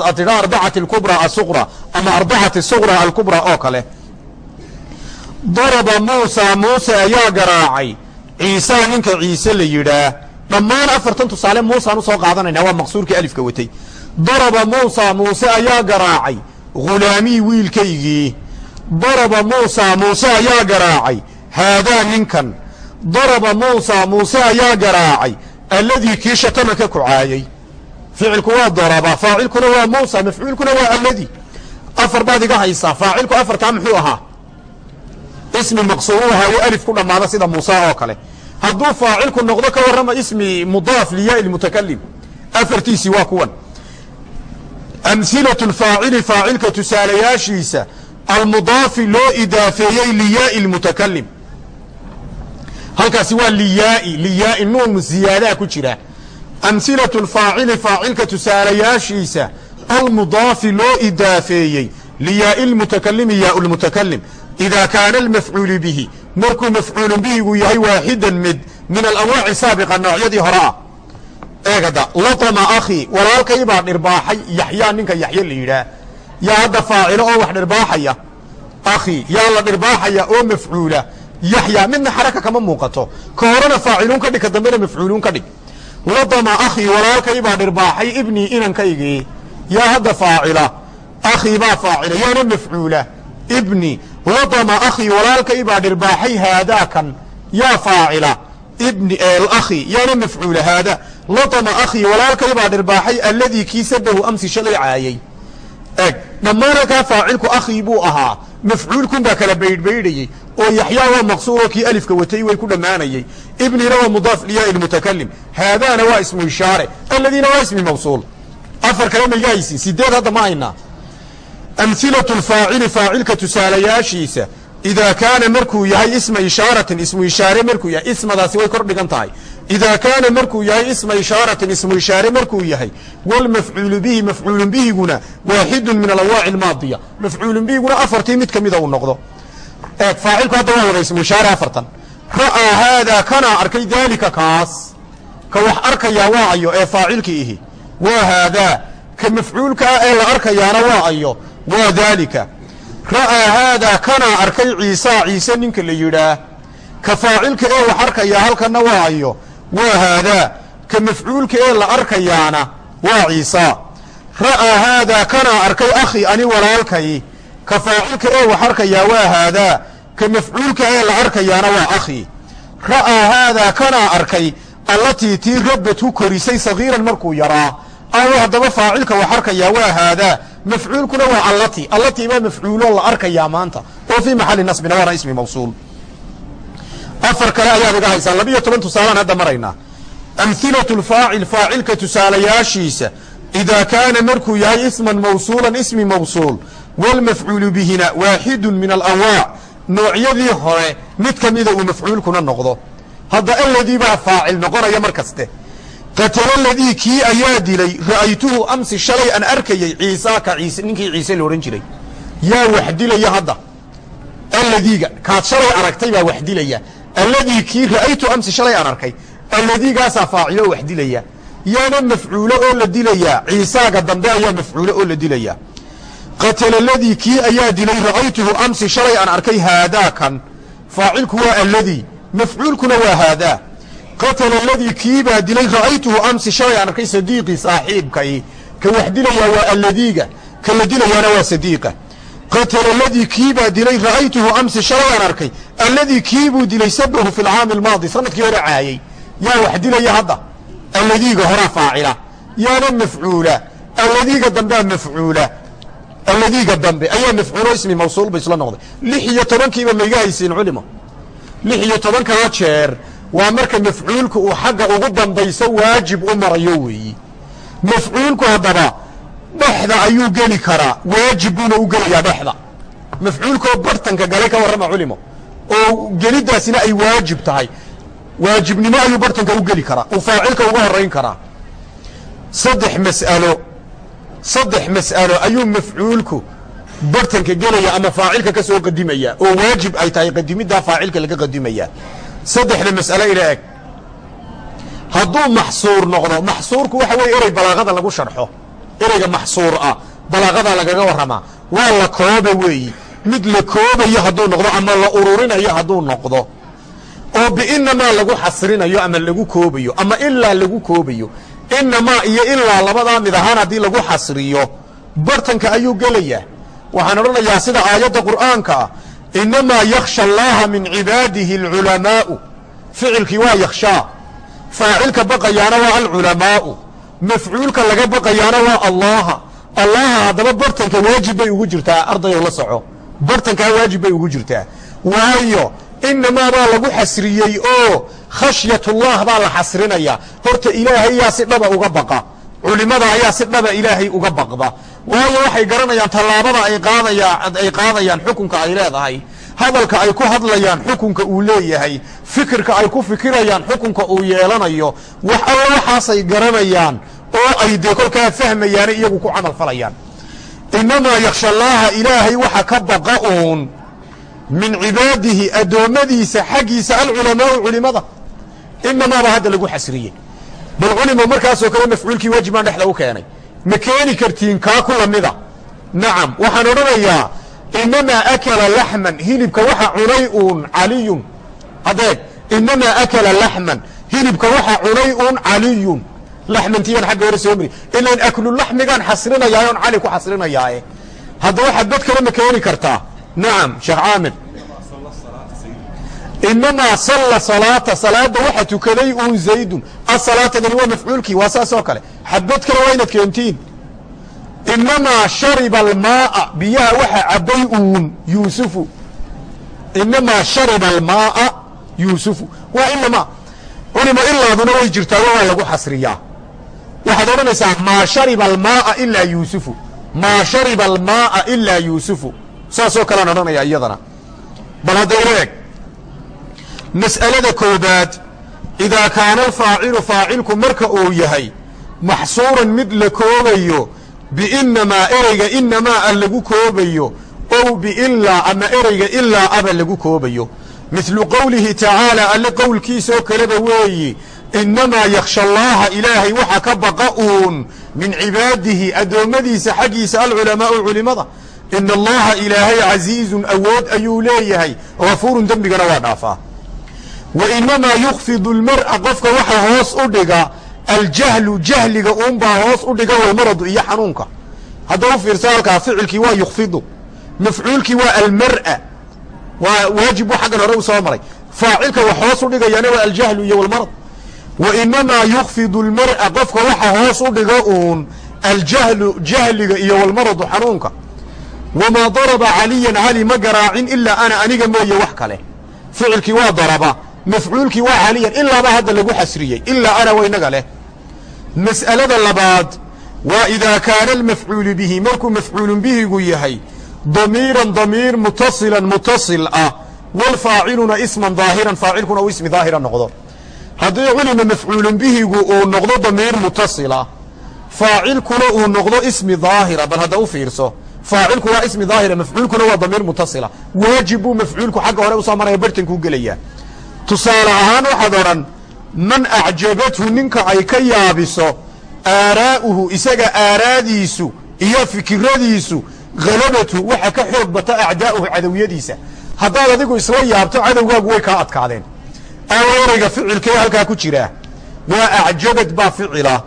ad tidhaa arbacat alkubraa asuqra ama arbacat asuqra alkubraa oo kale. Daraba muusa muuse ayaa garaacay. Ciisaa ninka ciise la yidhaah dhammaan afartan tusaale muusaan u soo qaadanayna waa maqsuurkii alifka watay. Daraba muusa muuse ayaa garaacay. Hulaamii wiilkaygii. Daraba muusa muuse ayaa garaacay. Haadaa ninkan daraba muusa muuse ayaa garaacay. Alladii kii shatama ka kucaayey ficilku waa daraba faacilkuna waa muusa mafcuulkuna waa alladii. Afar baad iga haysaa faacilku afartaa muxuu ahaa? Ismi maqsuuruha u alif ku dhammaada sida muusa oo kale. Hadduu faacilku noqdo ka warrama ismi mudaaf liyaai lmutakalim afartiisii waa kuwan. Amhilatu lfaacili faacilka tusaalayaashiisa almudaafi loo idaafeeyey liyaai lmutakalim halkaasi waa liyaai liyaai nuun ziyaadaa ku jira. Amhilatu lfaacili faacilka tusaalayaashiisa almudaafi loo idaafeeyey. Liyaai lmutakalimi yaa lmutakalim idaa kaana almafcuulu bihi markuu mafcuulu bihigu yahay waaxidan mid min alanwaaci saabiqa noocyadii hore ah eegada latama akhi walaalkay baa dhirbaaxay yaxyaa ninka yaxye la yidhaah. Yaa hadda faacilo oo wax dhirbaaxaya. Akhi yaa la dhirbaaxaya oo mafcuula yaxyaa midna xaraka kama muuqato. Ka horena faaciluun ka dhig ka dambena mafcuuluun ka dhig. Latama akhi walaalkay baa dhirbaaxay ibnii inankaygii yaa hadda faacila akhi baa faacila yaana mafcuula. Ibni latama akhi walaalkay baa dhirbaaxay haadaakan yaa faacila. Ibni akhi yaana mafcuula haada. Latama akhi walaalkay baa dhirbaaxay alladii kii sabahu amsi shalay caayay. Eg dhammaan halkaa faacilku akhi buu ahaa mafcuulkun baa kala baydhbaydhayey oo yaxyaa waa maqsuur oo kii alifka watay way ku dhammaanayey ibnina waa mudaaf liyaai lmutakalim haadaana waa ismu ishaare alladiina waa ismi mawsuul afar kale mayga haysin sideed hadda ma haynaa amhilatu lfaacili faacilka tusaalayaashiisa idaa kaana markuu yahay isma ishaaratin ismu ishaare markuu yahay ismadaasi way kor dhigan tahay idaa kaana markuu yahay isma ishaaratin ismu ishaare markuu yahay walmafcuulu bihi mafcuulun bihiguna waaxidun min alanwaaci almaadiya mafcuulun bihiguna afartii mid kamida uu noqdo eeg faacilku hadda waa wada ismu ishaare afartan ra'aa haadaa kanaa arkay daalika kaas ka wax arkayaa waa ayo ee faacilki ihi waa haadaa ka mafcuulka ah ee la arkayaana waa ayo waa daalika ra'aa haadaa kanaa arkay ciisaa ciise ninka la yidhaah ka faacilka ee wax arkayaa halkanna waa ayo waa haadaa ka mafcuulka ee la arkayaana waa ciisaa ra'aa haadaa kanaa arkay akhi ani walaalkay. Ka faacilka ee wax arkayaa waa haadaa ka mafcuulka ee la arkayaana waa akhi. Ra'aa haadaa kanaa arkay allatii tii rabbadku korisay sagiiran markuu yaraa. Aw haddaba faacilka wax arkayaa waa haadaa mafcuulkuna waa allati allatii baa mafcuuloo la arkayaa maanta. Oo fii maxali nasbina waana ismi mawsuul afar kale ayaad iga haysaan labiyo toban tusaalaan hadda maraynaa amhilatu lfaacil faacilka tusaalayaashiisa idaa kaana markuu yahay isman mawsuulan ismi mawsuul walmafcuulu bihina waaxidun min alanwaac noocyadii hore mid ka mida uu mafcuulkuna noqdo. Hadda aladii baa faacil noqonaya mar kaste qatala ladii kii ayaa dilay ra'aytuhu amsi shalay aan arkayey ciisaa ka ciise ninkii ciise la odhan jiray. Yaa wax dilaya hadda. Alladiiga kaad shalay aragtay baa wax dilaya alladii kii ra'aytu amsi shalay aan arkay alladiigaasaa faacilo wax dilaya. Yaana mafcuulo oo la dilayaa ciisaaga dambe ayaa mafcuulo oo la dilayaa qatala ladii kii ayaa dilay ra'aytuhu amsi shalay aan arkay haadaakan faacilku waa alladii mafcuulkuna waa haadaa. Qatala aladii kii baa dilay ra'aytuhu amsi shalay aan arkay sadiiqii saaxiibkay. Ka wax dilayaa waa alladiiga ka la dilayaana waa sadiiqa qatala aladii kii baa dilay ra'aytuhu amsi shalay aan arkay. Alladii kii buu dilay sabahu fi lcaami almaadi sannadkii hore caayay. Yaa wax dilaya hadda? Alladiiga horaa faacila. Yaana mafcuula. Alladiiga dambea mafcuula. Alladiiga dambe. Ayaa mafcuulo ismi mawsuul ba isla noqday. Lix iyo tobankiiba mayga haysiin culimo. Lix iyo tobankaa jeer. Waa marka mafcuulku uu xagga ugu dambayso waajib u marayo weeyi. Mafcuulku dhexda ayuu geli karaa. Waajib buuna u gelayaa dhexda. Mafcuulkoo bartanka gale ka warrama culimo oo geliddaasina ay waajib tahay. Waajibnimo ayuu bartanka u geli karaa. Uu faacilka uga horayn karaa. Saddex mas'alo saddex mas'alo ayuu mafcuulku bartanka gelaya ama faacilka ka soo qadimaya oo waajib ay tahay qadimiddaa faacilka laga qadimaya saddexda mas'alo ila eg. Hadduu maxsuur noqdo maxsuurku waxa weeye erey balaaqada lagu sharxo ereyga maxsuur ah balaaqadaa lagaga warramaa waa la kooba weeyi. Mid la koobayo hadduu noqdo ama la ururinayo hadduu noqdo. Oo biinamaa lagu xasrinayo ama lagu koobayo ama ilaa lagu koobayo. Inamaa iyo ilaa labadaa mid ahaan haddii lagu xasriyo bartanka ayuu gelayaa. Waxaan odhanayaa sida aayadda qur'aanka ah inamaa yakhsha allaha min cibaadihi alculamaa'u ficilkii waa yakhshaa. Faacilka baqayaana waa alculamaa'u mafcuulka laga baqayaana waa allaha. Allaha haddaba bartanka waajib bay ugu jirtaa ardayow la soco. Bartankaa waajib bay ugu jirtaa. Waayo inamaa baa lagu xasriyey oo khashyatullah baa la xasrinayaa horta ilaahay yaa si dhaba uga baqa. Culimada ayaa si dhaba ilaahay uga baqda. Waayo waxay garanayaan tallaabada ay qaadayaan ay qaadayaan xukunka ay leedahay. Hadalka ay ku hadlayaan xukunka uu leeyahay. Fikirka ay ku fikirayaan xukunka uu yeelanayo. Wax alla waxaasay garanayaan oo ay dee kolkaa fahmayaane iyagu ku camal falayaan. Inamaa yaksha allaaha ilaahay waxa ka baqa uun min cibaadihi addoommadiisa xaggiisa alculamaau culimada. Inamaaba hadda lagu xasriyey. Bal culima markaasoo kale mafcuulkii wajib baan dhexda u keenay. Ma keeni kartiin kaa ku lamida? Nacam waxaan odhanayaa inamaa akala laxman hilibka waxa cunay uun caliyun. Adeeg inamaa akala laxman hilibka waxa cunay uun caliyun laxmantiyaan xagga hore soo mari. Ilan aklulaxmigaan xasrinayaaye on cali ku xasrinayaaye. Haddaba xabad kale ma keeni kartaa. Nacam sheekh caamir. Inamaa salla salaata salaada waxa tukaday uun zaydun. Asalaatadani waa mafcuulkii waa saas oo kale. Xabad kale waa inaad keentiin. Inamaa shariba almaaa biyaha waxa cabay uun yuusufu. Inamaa shariba almaaa yuusufu. Waa inamaa culima ilaaduna way jirtaa waa lagu xasriyaa waxaad odhanaysaa maa shariba almaaa ilaa yuusufu maa shariba almaaa ilaa yuusufu saasoo kalean odhanaya iyadana. Bal haddayna eg mas'alada koobaad idaa kaana alfaacilu faacilku marka uu yahay maxsuuran mid la koobayo biinamaa ereyga inamaa a lagu koobayo ow biilaa ama ereyga ilaa aba lagu koobayo. Midlu qowlihi tacaala alle qowlkiisoo kaleba weeyi inamaa yaksha allaaha ilaahay waxa ka baqa uun min cibaadihi addoommadiisa xaggiisa alculamaau culimada ina allaha ilaahay casiizun awood ayuu leeyahay hafuurun dembigana waa dhaafaa wa inamaa yukfidu lmar'a qofka waxa hoos u dhiga aljahlu jahliga uunbaa hoos u dhiga walmaradu iyo xanuunka hadda u fiirsa halkaa ficilkii waa yukfidu mafcuulkii waa almar'a waa waajib xaggan hore u soo maray faacilka wax hoos u dhigayaana waa aljahlu iyo walmarad wa inamaa yukfidu lmar'a qofka waxa hoos u dhiga uun aljahlu jahliga iyo walmaradu xanuunka. Wamaa daraba caliyan cali ma garaacin ilaa ana aniga mooye wax kale. Ficilkii waa daraba mafcuulkii waa caliyan ilaaba hadda lagu xasriyey ilaa ana wa inaga leh. Mas'alada labaad waa idaa kaana almafcuulu bihi markuu mafcuulun bihigu yahay damiiran damiir mutasilan mutasil ah walfaaciluna isman daahiran faacilkuna uu ismi daahira noqdo haddii culima mafcuulun bihigu uu noqdo damiir mutasila faacilkuna uu noqdo ismi daahira bal hadda u fiirso faacilku waa ismi daahira mafcuulkuna waa damiir mutasila. Waajib buu mafcuulku xagga hore u soo maraya bartankuu gelayaa. Tusaale ahaan waxaad odhan man acjabathu ninka ay ka yaabiso aaraa'uhu isaga aaraadiisu iyo fikiradiisu halabatu waxa ka xoog bata acdaa'uhu cadowyadiisa haddaad adigu isla yaabto cadowgaagu way kaa adkaadeen erayga ficilkee halkaa ku jiraa waa acjabad baa ficila.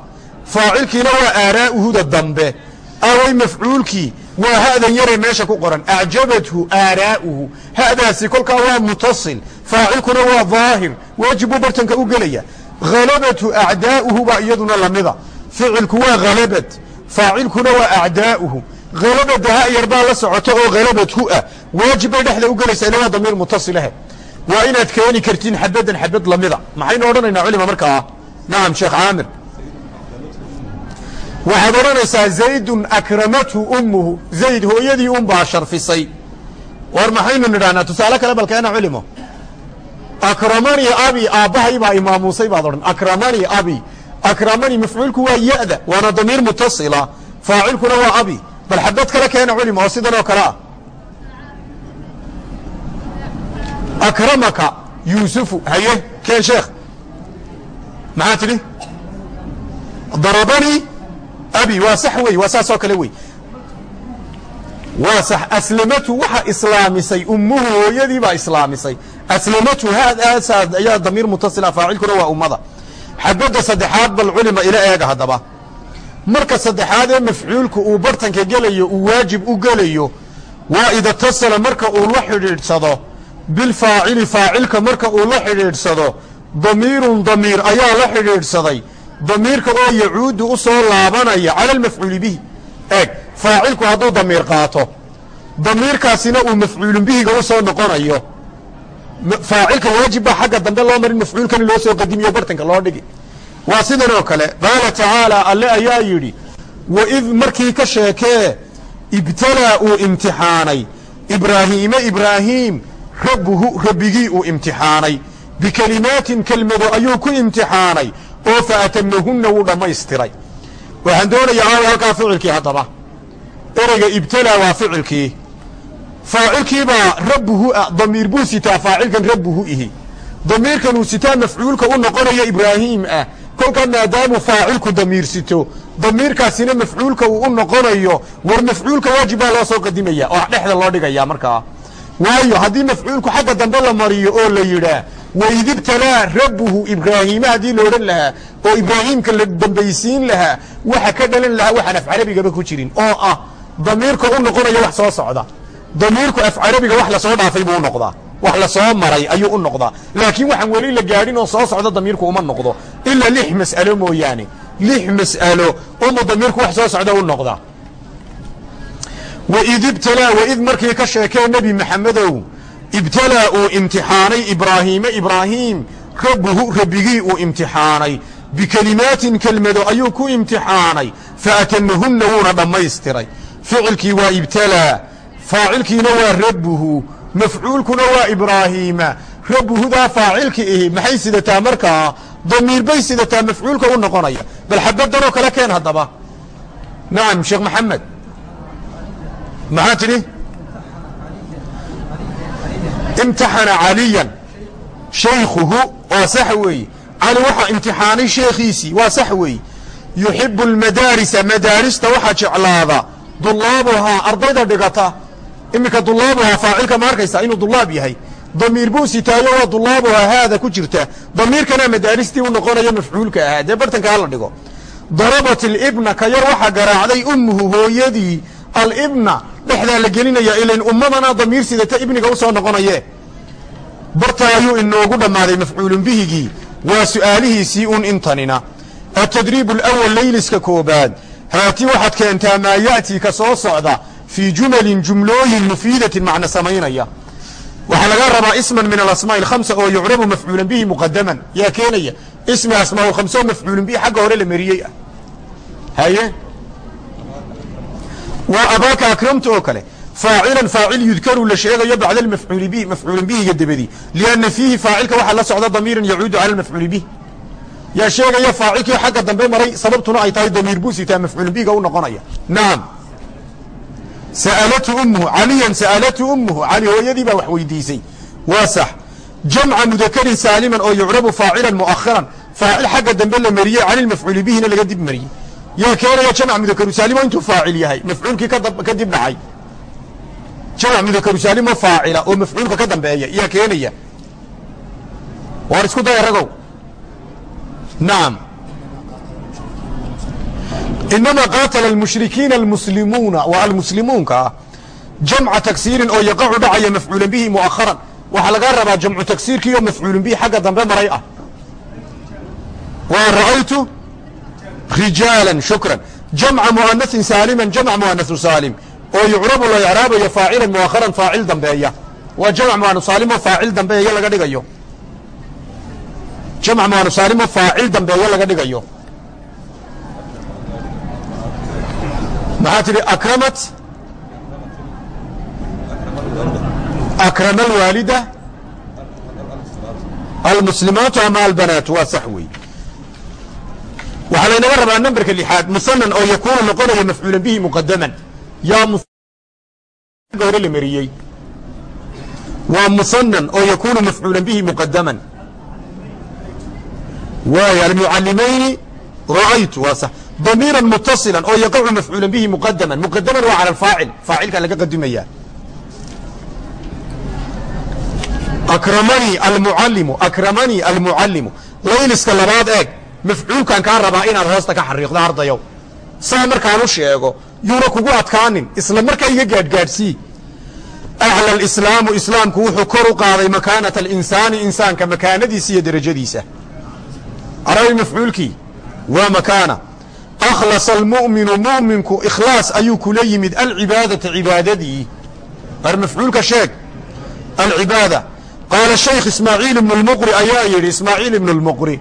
Faacilkiina waa aaraa'uhuda dambe. Aaway mafcuulkii. Waa ha'dan yare meesha ku qoran. Acjabathu aaraa'uhu. Ha'daasi kolkaa waa mutasil. Faacilkuna waa daahir. Waajib buu bartanka u gelaya. Halabatu acdaa'uhu baa iyaduna lamida ficilku waa halabad faacilkuna waa acdaa'uhu. Halabada ha'yar baa la socota oo halabadhu ah. Waajib bay dhexda u gelaysaa ina waa damiir mutasilahe waa inaad keeni kartiin xabadan xabad lamida. Maxaynu odhanaynaa culima markaa nacam sheekh caamir. Waxaad odhanaysaa zaydun akramathu ummuhu. Zayd hooyadii un baa sharfisay. War maxaynu nidhahnaa tusaale kale balkeena culimo. Akramanii abi aabbahay baa imaamuusay baad odhan. Akramanii abi akramanii mafcuulku waa ya'da waana damiir mutasila faacilkuna waa abi. Bal xabad kale keena culimo oo sidan oo kale ah akramaka yuusufu haye keen sheekh? Maxaa tidhi? Darabanii abi waa sax wey waa saas oo kale wey. Waa sax aslamatu waxa islaamisay ummuhu hooyadii baa islaamisay. Aslamatu haadaasaa ayaa damiir mutasila faacilkuna waa ummada. Xabadda saddexaad bal culima ila eega haddaba. Marka saddexaad ee mafcuulku uu bartanka gelayo uu waajib u gelayo waa ida tasala marka uu la xidhiidhsado bilfaacili faacilka marka uu la xidhiidhsado damiirun damiir ayaa la xidhiidhsaday. Damiirka oo yacuudu u soo laabanaya cala almafcuuli bihi. Eeg faacilku hadduu damiir qaato damiirkaasina uu mafcuulun bihiga u soo noqonayo. Faacilka waajib baa xagga dambe loo marin mafcuulkan loo soo qadimiyo bartanka loo dhigi. Waa sidan oo kale qaala tacaala alle ayaa yidhi waid markii ka sheekee ibtalaa uu imtixaanay. Ibraahiime ibraahiim rabbuhu rabbigii uu imtixaanay. Bikelimaatin kelmado ayuu ku imtixaanay oo fa atamahunna wuu dhammaystiray. Waxaan doonayaa aawa halkaa ficilkii haddaba. Ereyga ibtalaa waa ficilkii. Faacilkiibaa rabbuhu damiir buu sitaa faacilkan rabbuhu ihi. Damiirkan uu sitaa mafcuulka u noqonaya ibraahiim ah kolkaa maadaamu faacilku damiir sito damiirkaasina mafcuulka uu u noqonayo war mafcuulka waajib baa loo soo qadimaya oo dhexda loo dhigaya markaa waayo haddii mafcuulku xagga dambe la mariyo oo la yidhaah waid ibtalaa rabbuhu ibraahiima haddii la odhan lahaa oo ibraahiimka la dambaysiin lahaa waxa ka dhalan lahaa waxaan af carabigaba ku jirin. Oo ah damiirka u noqonaya wax soo socda. Damiirku af carabiga wax la soo dhaafay buu u noqdaa. Wax la soo maray ayuu u noqdaa. Laakiin waxaan weli la gaadhin oo soo socda damiirku uma noqdo. Ilaa lix mas'alo mooyaane. Lix mas'alo umu damiirku wax soo socda u noqdaa waid ibtalaa waid markii ka sheekee nebi maxamedow ibtalaa uu imtixaanay ibraahiime ibraahiim rabbuhu rabbigii uu imtixaanay. Bikelimaatin kelmado ayuu ku imtixaanay. Fa atamahunna wuuna dhammaystiray. Ficilkii waa ibtalaa faacilkiina waa rabbuhu mafcuulkuna waa ibraahiima rabbuhudaa faacilki ihi maxay sidataa markaa? Damiir bay sidataa mafcuulka u noqonaya. Bal xabaddanoo kale keen haddaba. Nacam sheekh maxamed maxaa tidhi imtaxana caliyan. Shaykhuhu waa sax weeye cali waxaa imtixaanay sheekhiisii waa sax weeye yuxibu almadaarisa madaarista waxaa jeclaada. Dulaabuhaa ardayda dhigata. Iminka dulaabuhaa faacilka ma arkaysa inuu dulaab yahay. Damiir buu sitaayo waa dulaabuhaa haada ku jirta. Damiirkana madaaristii u noqonaya mafcuulka ahaa dee bartanka hala dhigo. Darabat alibna ka yar waxaa garaacday ummuhu hooyadii. Alibna dhexdaa la gelinaya ilayn ummadana damiir sidata ibniga u soo noqonaye. Barta ayuu inoogu dhammaaday mafcuulun bihigii waa su'aalihiisii un intanina. Atadriib alawal layliska koobaad haati waxaad keentaa maa ya'tii ka soo socda fii jumalin jumlooyin mufiidatin macno samaynaya. Waxaa laga rabaa isman min alasmaaءi اkhamsa oo yucrabu mafcuulan bihi muqadaman yaa keenaya ismi asmaa khamsa oo mafcuulun bihi xagga hore la mariyey ah. Haye waa abaaka akramta oo kale faacilan faacil yudkaru la sheegayo bacda mafcuuli bihi mafcuulin bihiga dabadi lianna fiihi faacilka waxaa la socda damiiran yacuudu cala mafcuuli bih yaa sheegaya faacilkii xagga dambe maray sababtuna ay tahay damiir buu sitaa mafcuulin bihiga u noqonaya. Nacam sa'alatu ummuhu caliyan sa'alatu ummuhu. Cali hooyadii baa wax weydiisay. Waa sax. Jamca mudakarin saaliman oo yucrabu faacilan mu'akhiran. Faacil xagga dambe la mariyey cani lmafcuuli bihina laga dib mariyey yaa keenaya jamc mudakaru saalimo intuu faacil yahay mafcuulkii ka dib dhacay jamc mudakaru saalimo faacila oo mafcuulka ka dambeeya yaa keenaya waar isku daya ragow nacam inama qaatala almushrikiina almuslimuuna waa almuslimuunka ah jamca tagsiirin oo yaqacu dhacaya mafcuulan bihi mu'akharan waxaa lagaa rabaa jamcu tagsiirkii oo mafcuulun bihi xagga dambe maray ah waa ra'aytu rijaalan shukran. Jamca mu'anasin saaliman jamc mu'anasu saalim. Oo yucrabu la icraabayo faacilan mu'akharan faacil dambeeya. Waa jamc mu'anas saalim oo faacil dambeeya laga dhigayo. Jamc mu'anas saalim oo faacil dambeeya laga dhigayo. Maxaa tidhi akramat? Akrama alwaalida almuslimaatu ama albanaatu? Waa sax wey waxaa laynaga rabaa namberka lixaad musanan oo yakuunu noqonaya mafcuulan bihi muqadaman yaa agga hore la mariyey. Waa musanan oo yakuunu mafcuulan bihi muqadaman waay almucalimayni ra'aytu waa sax. Damiira mutasila oo yaqacu mafcuula bihi muqadaman muqadaman waa cala alfaacil faacilkaa laga qadimaya. Akramanii almucallimu. Akramanii almucallimu. Layliska labaad eeg mafcuulkan kaa rabaa inaad hoosta ka xariiqdo ardayow. Saa markaan u sheego yuuna kugu adkaanin isla markaa iga gaadhgaadhsii. Acla alislaamu islaamku wuxuu kor u qaaday makaanata alinsaani insaanka makaanadiisa iyo derajadiisa arabi mafcuulkii waa makaana. Akhlasa almu'minu mu'minku ikhlaas ayuu kula yimid alcibaadata cibaadadii. Bar mafcuulka sheeg alcibaada. Qaala shaykh ismaaciil ibnu lmuqri ayaa yidhi ismaaciil ibnu lmuqri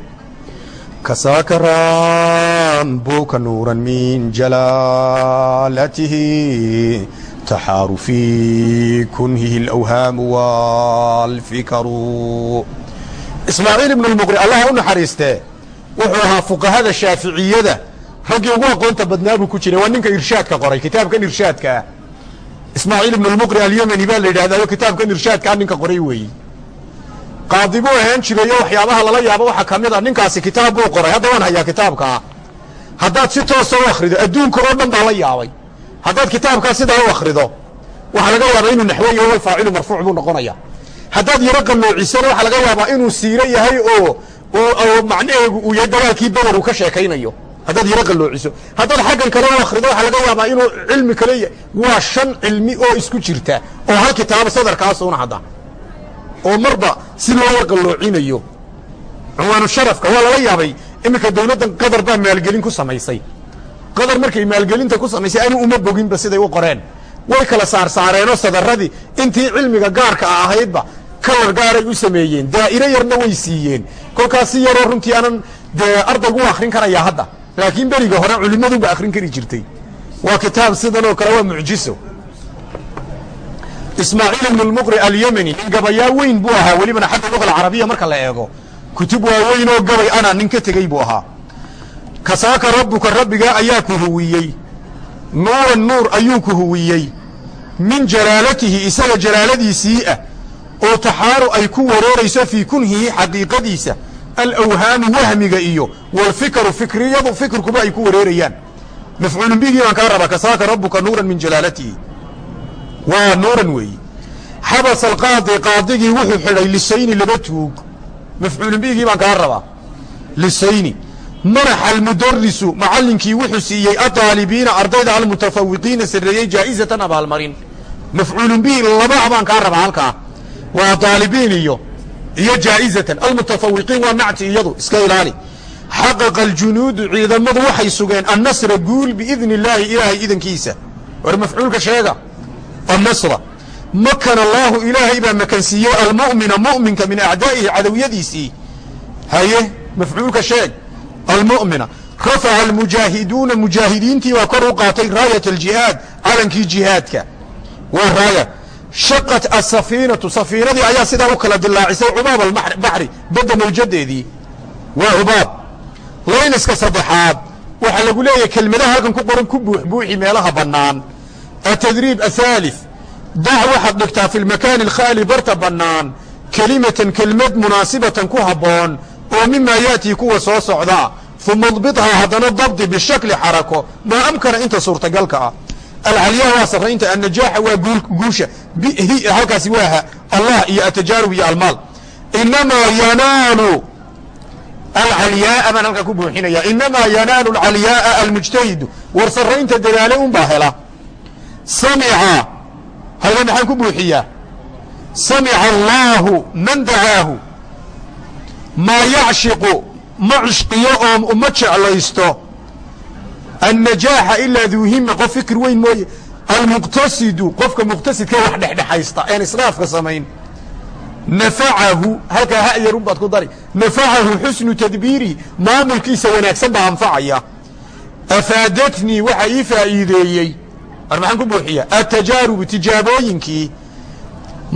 kasaaka rambuka nuuran min jalaalatihi taxaaru fi kunhihi alawhaamu waalfikaru ismaaciil ibnu lmuqri allaha u naxariistee wuxuu ahaa fuqahada shaaficiyada raggii ugu aqoonta badnaa buu ku jiray waa ninka irshaadka qoray kitaabkan irshaadka. Ah ismaaciil ibnu lmuqri alyemeni baa la yidhahdayo kitaabkan irshaadkaa ninka qoray weeye qaadi buu ahaan jirayo waxyaabaha lala yaabo waxaa ka mid a ninkaasi kitaab buu qoray. Hadda waan hayaa kitaabkaa haddaad si toosa u akhrido adduunka oo dhan baa la yaabay. Haddaad kitaabkaa sidaa u akhrido waxaa laga yaabaa inuu naxwe yaho faacilu marfuuc buu noqonaya. Haddaad yaro qalloocisana waxaa laga yaabaa inuu siiro yahay oo oo macnaheegu uu yahay dagaalkii beder uu ka sheekaynayo. Haddaad yaro qalloociso haddaad xaggan kale u akhrido waxaa laga yaabaa inuu cilmi kale waa shan cilmi oo isku jirta oo hal kitaabo sadarkaasuna hadda oo marba si loo yar qalloocinayo cunwaanu sharafka waa lala yaabay iminka dawladdan qatar baa maalgelin ku samaysay. Qatar markay maalgelinta ku samaysay anu uma boginba siday u qoreen. Way kala saarsaareenoo sadaradii intii cilmiga gaarka a ahaydba kalar gaaray u sameeyeen daa'iro yarna way siiyeen. Kolkaas si yaroo runtii aanan dee ardaygu u akrin karayaa hadda. Laakiin beriga hore culimmadunba akrin kari jirtay. Waa kitaab sidan oo kale waa mucjiso ismaaciil ibnu lmuqri alyemeni nin gabayaa weyn buu ahaa. Welibana xagga luga alcarabiya marka la eego kutub waaweyn oo gabay ana nin ka tegey buu ahaa. Kasaaka rabbuka rabbigaa ayaa ku huwiyey nuuran nuur ayuu ku huwiyey min jalaalatihi isaga jalaaladiisii ah oo taxaaru ay ku wareerayso fii kunhihi xaqiiqadiisa alawhaamu wahmiga iyo walfikaru fikriyadu fikirkuba ay ku wareerayaan. Mafcuulun bigii baan kaa rabaa. Kasaaka rabbuka nuuran min jalaalatihi waa nuuran weeyi xabas alqaadi qaadigii wuxuu xidhay lisayni laba tuug. Mafcuulun bigii baan kaa rabaa. Lisayni. Manaxa almudarisu macallinkii wuxuu siiyey adaalibiina ardayda almutafawiqiina sarreeyey jaa'izatan abaalmarin mafcuulun bihi baan kaa rabaa halkaa. Waa daalibiin iyo iyo jaa'izatan. Almutafawiqiin waa nacti iyadu iska ilaali. Xaqaqa aljunuudu ciidamadu waxay sugeen annasra guul biidni illaahi ilaahay idankiisa war mafcuulka sheega annasra makana allaahu ilaahay baa makansiiyey almu'mina mu'minka min acdaa'ihi cadowyadiisii haye mafcuulka sheeg. Almu'mina rafaca almujaahiduuna mujaahidiintii baa kor u qaatay raayat aljihaad calankii jihaadka. Waa raaya. Shaqat asafiinatu safiinadii ayaa sidaa u kala dilaacisay cubaab albaxri badda mawjadeedii waa cubaab layniska saddexaad waxaa lagu leeyahay kelmadaha halkan ku qoran ku buuxbuuxi meelaha bannaan atadriib athaalith dac waxaad dhigtaa fi lmakaani alkhaali barta bannaan kelimatan kelmad munaasibatan ku habboon oo mimaa ya'tii kuwa soo socdaa uma dbithaa haddana dabdi bishakli xarako maa amkana inta suurtagalka ah alcaliya waa sarraynta annajaaxa waa guusha halkaasi waaha allah iyo atajaarub iyo almaal inamaa yanaalu alcalyaaa baan halkaa ku buuxinaya inamaa yanaalu alcalyaaa almujtahidu war sarraynta dadaale unbaa hela samica halka maxaan ku buuxiyaa samica allaahu man dacaahu maa yacshiqu ma cishqiyo oo ma jeclaysto annajaaxa ilaa duuhima qof fikir weyn mooye almuqtasidu qofka muqtasidka wax dhexdhexaysta een israafka samayn nafacahu halkaa ha yarun baad ku dari nafacahu xusnu tadbiiri maamulkiisa wanaagsan baa anfacaya afaadatnii waxa ii faa'iideeyey ar maxaan ku buuxiya? Atajaarubu tijaabooyinkii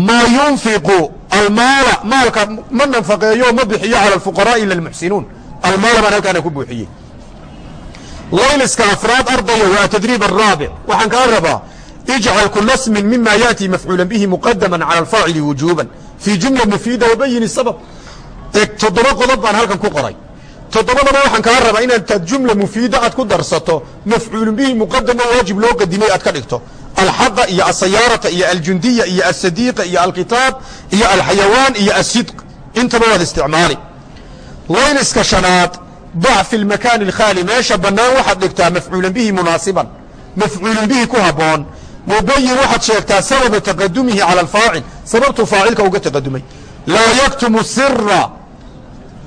maa yunfiqu almaala. Maalka ma nafaqeeyo ma bixiyo cala alfuqaraa'i ila almuxsinuun almaala baan halkaana ku buuxiyey layliska afraad ardaya waa atadriib araabic waxaan kaa rabaa ijcal kula smin mima yaأtii mafcuula bihi muqadama calى alfaacili wujuuban. Fii jumla mufiida wabayin sabab. Toddoba qodob baan halkan ku qoray toddobadaba waxaan kaa rabaa inaad jumla mufiida aad ku darsato mafcuulu bihi muqadamo waajib loo qadimay aad ka dhigto. Alxaqa iyo asayaarata iyo aljundiya iyo asadiiqa iyo alkitaab iyo alxayawaan iyo asidq. Intaba waad isticmaali. Layliska shanaad dac fi lmakaani alkhaali meesha bannaan waxaad dhigtaa mafcuulan bihi munaasiban. Mafcuulun bihi ku habboon. Mubayin waxaad sheegtaa sababa taqadumihi cala alfaacil. Sababtuu faacilka uga taqadumay. Laa yaktumu sira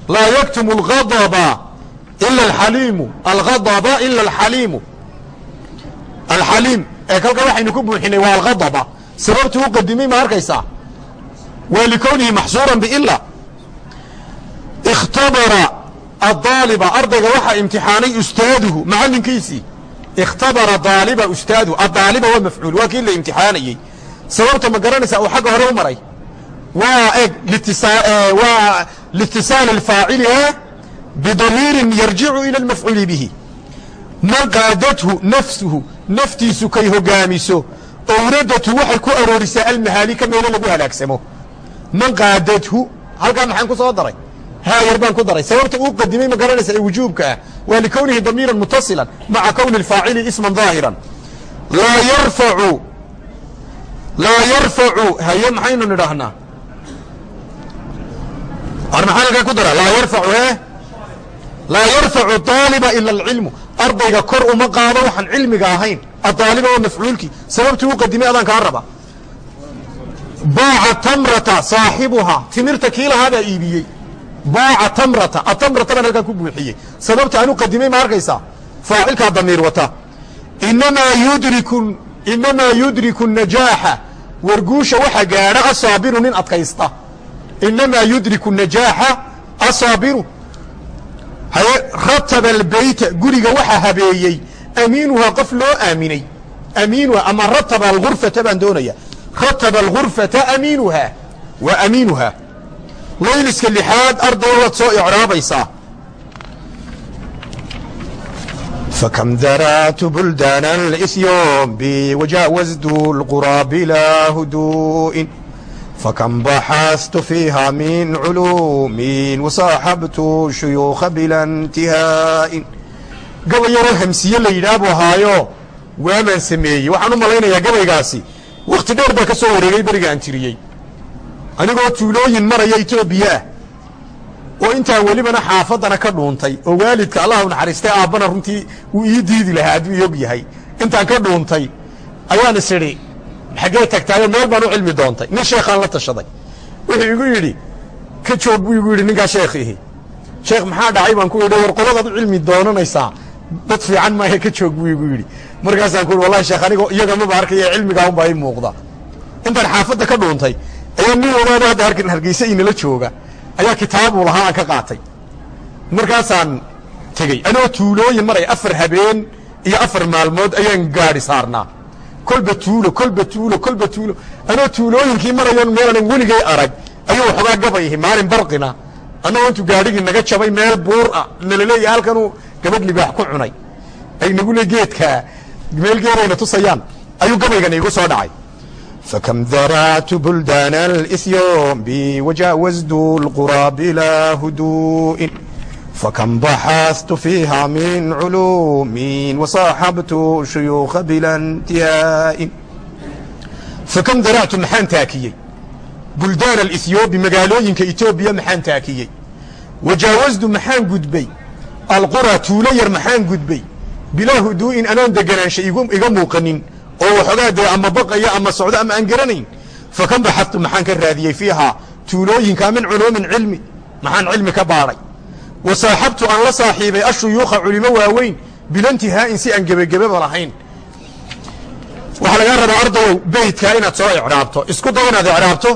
laa yaktumu algadaba ila alxaliimu algadaba ila alxaliimu alxaliim ee kalka waxaynu ku buuxinay waa algadaba sababtuu u qadimay ma arkaysaa waa likownihi maxsuuran biila ikhtabara adaaliba ardayga waxaa imtixaanay ustaaduhu macallinkiisii. Ikhtabara daaliba ustaaduhu adaaliba waa mafcuul waa kii la imtixaanayey sababta ma garanaysaa uu xagga hore u maray? Waa eg waa liitisaali faacilihaa bidamiirin yarjicu ila almafcuuli bihi man qaadathu nafsuhu naftiisu kay hogaamiso owradatu waxay ku aroorisaa almahaali ka meelo lagu halaagsamo man qaadathu halkaa maxaan ku soo daray haayar baan ku daray sababta uu qadimay ma garanaysa ee wujuubka ah waa likownihi damiiran mutasilan maca kowni alfaacili isman daahiran laa yarfacu laa yarfacu haye maxaynu nidhaahnaa ar maxaa halkaa ku dara laa yarfacu e laa yarfacu daaliba ila alcilmu. Ardayga kor uma qaado waxaan cilmiga ahayn. Adaaliba waa mafcuulkii. Sababtii u qadimay adaan kaa raba baaca tamrata saaxibuhaa. Timirta kii lahaabaa iibiyey. Baaca tamrata. Atamrata baan halkaa ku buuxiyey. Sababta aan u qadimay ma arkaysaa? Faacilkaa damiir wata. Inamaa yudriku inamaa yudriku najaaxa warguusha waxa gaadha asaabiru nin adkaysta inamaa yudriku najaaxa asaabiru haye rataba albeyta guriga waxaa habeeyey amiinuhaa qof loo aaminay amiinuha ama rataba alghurfata baan doonaya rataba alghurfata amiinuhaa waa amiinuhaa layliska lixaad arday waad soo icraabaysaa فكم ذرات بلدان الإثيوبي وجاوزت القرى بلا هدوء فكم بحثت فيها من علوم وصاحبت شيوخ بلا انتهاء gabay yaroo hamsiye la yidhaah buu ahaayo waamaan sameeyey waxaan u malaynayaa gabaygaasi wakhti dheer baa ka soo wareegay beriga aan tiriyey anigoo tuulooyin maraya etoobiya ah oo intaan welibana xaafaddana ka dhuuntay oo waalidka allah u naxariistay aabbana runtii wuu ii diidi lahaa hadduu iog yahay intaan ka dhuuntay ayaan is idhi xaggee tagtaayo meel baan u cilmi doontay. Nin sheekhaan la tashaday. Wuxuu igu yidhi ka joog buu igu yidhi ninkaa sheekhiihi sheekh maxaa dhacay? baan ku yidhi war qoladaad u cilmi doonanaysaa. Dad fiican maahe ka joog buu igu yidhi. Markaasaan ku yidhi wallahi sheekh anigo iyaga maba arkaya cilmigaa unbaa ii muuqda. Intaan xaafadda ka dhuuntay ayaa nin wadaado hadda harkan hargeysa inala jooga. Ayaa kitaabuu lahaa aan ka qaatay. Markaasaan tegey anoo tuulooyin maray afar habeen iyo afar maalmood ayaan gaadhi saarnaa kolba tuulo kolba tuulo kolba tuulo. Anoo tuulooyinkii marayon meelanan weligay arag ayuu waxoogaa gabayhi maalin barqina. Annagoo intuu gaadhigii naga jabay meel buur ah nalaleeyaha halkanuu gabadh libaax ku cunay. Ay nagu le geedkaa meel geedayna tusayaan ayuu gabaygan iigu soo dhacay. Fakam daractu buldaan alithyoom biwajawasdu lqura bilaa huduu'in فكم بحثت فيها من علوم وصاحبت شيوخ بلا انتهاء فكم ذرعت محان تاكيي بلدان الإثيوبي مقالوينك إثيوبيا محان تاكيي وجاوزت محان قدبي القرى تولير محان قدبي بلا هدوء أنا دقنان شيء إيقا موقنين oo waxoogaa dee ama baqaya ama socdo ama aan garanayn fakan baxadtu maxaan ka raadiyey fiihaa tuulooyinkaa min culuumin cilmi maxaan cilmi ka baadhay wa saaxabtu aan la saaxiibay ashuyuukha culimo waaweyn bilantihaa'in si aan gebagebaba lahayn. Waxaa lagaa rabaa ardayow beytkaa inaad soo icraabto. Isku day inaad icraabto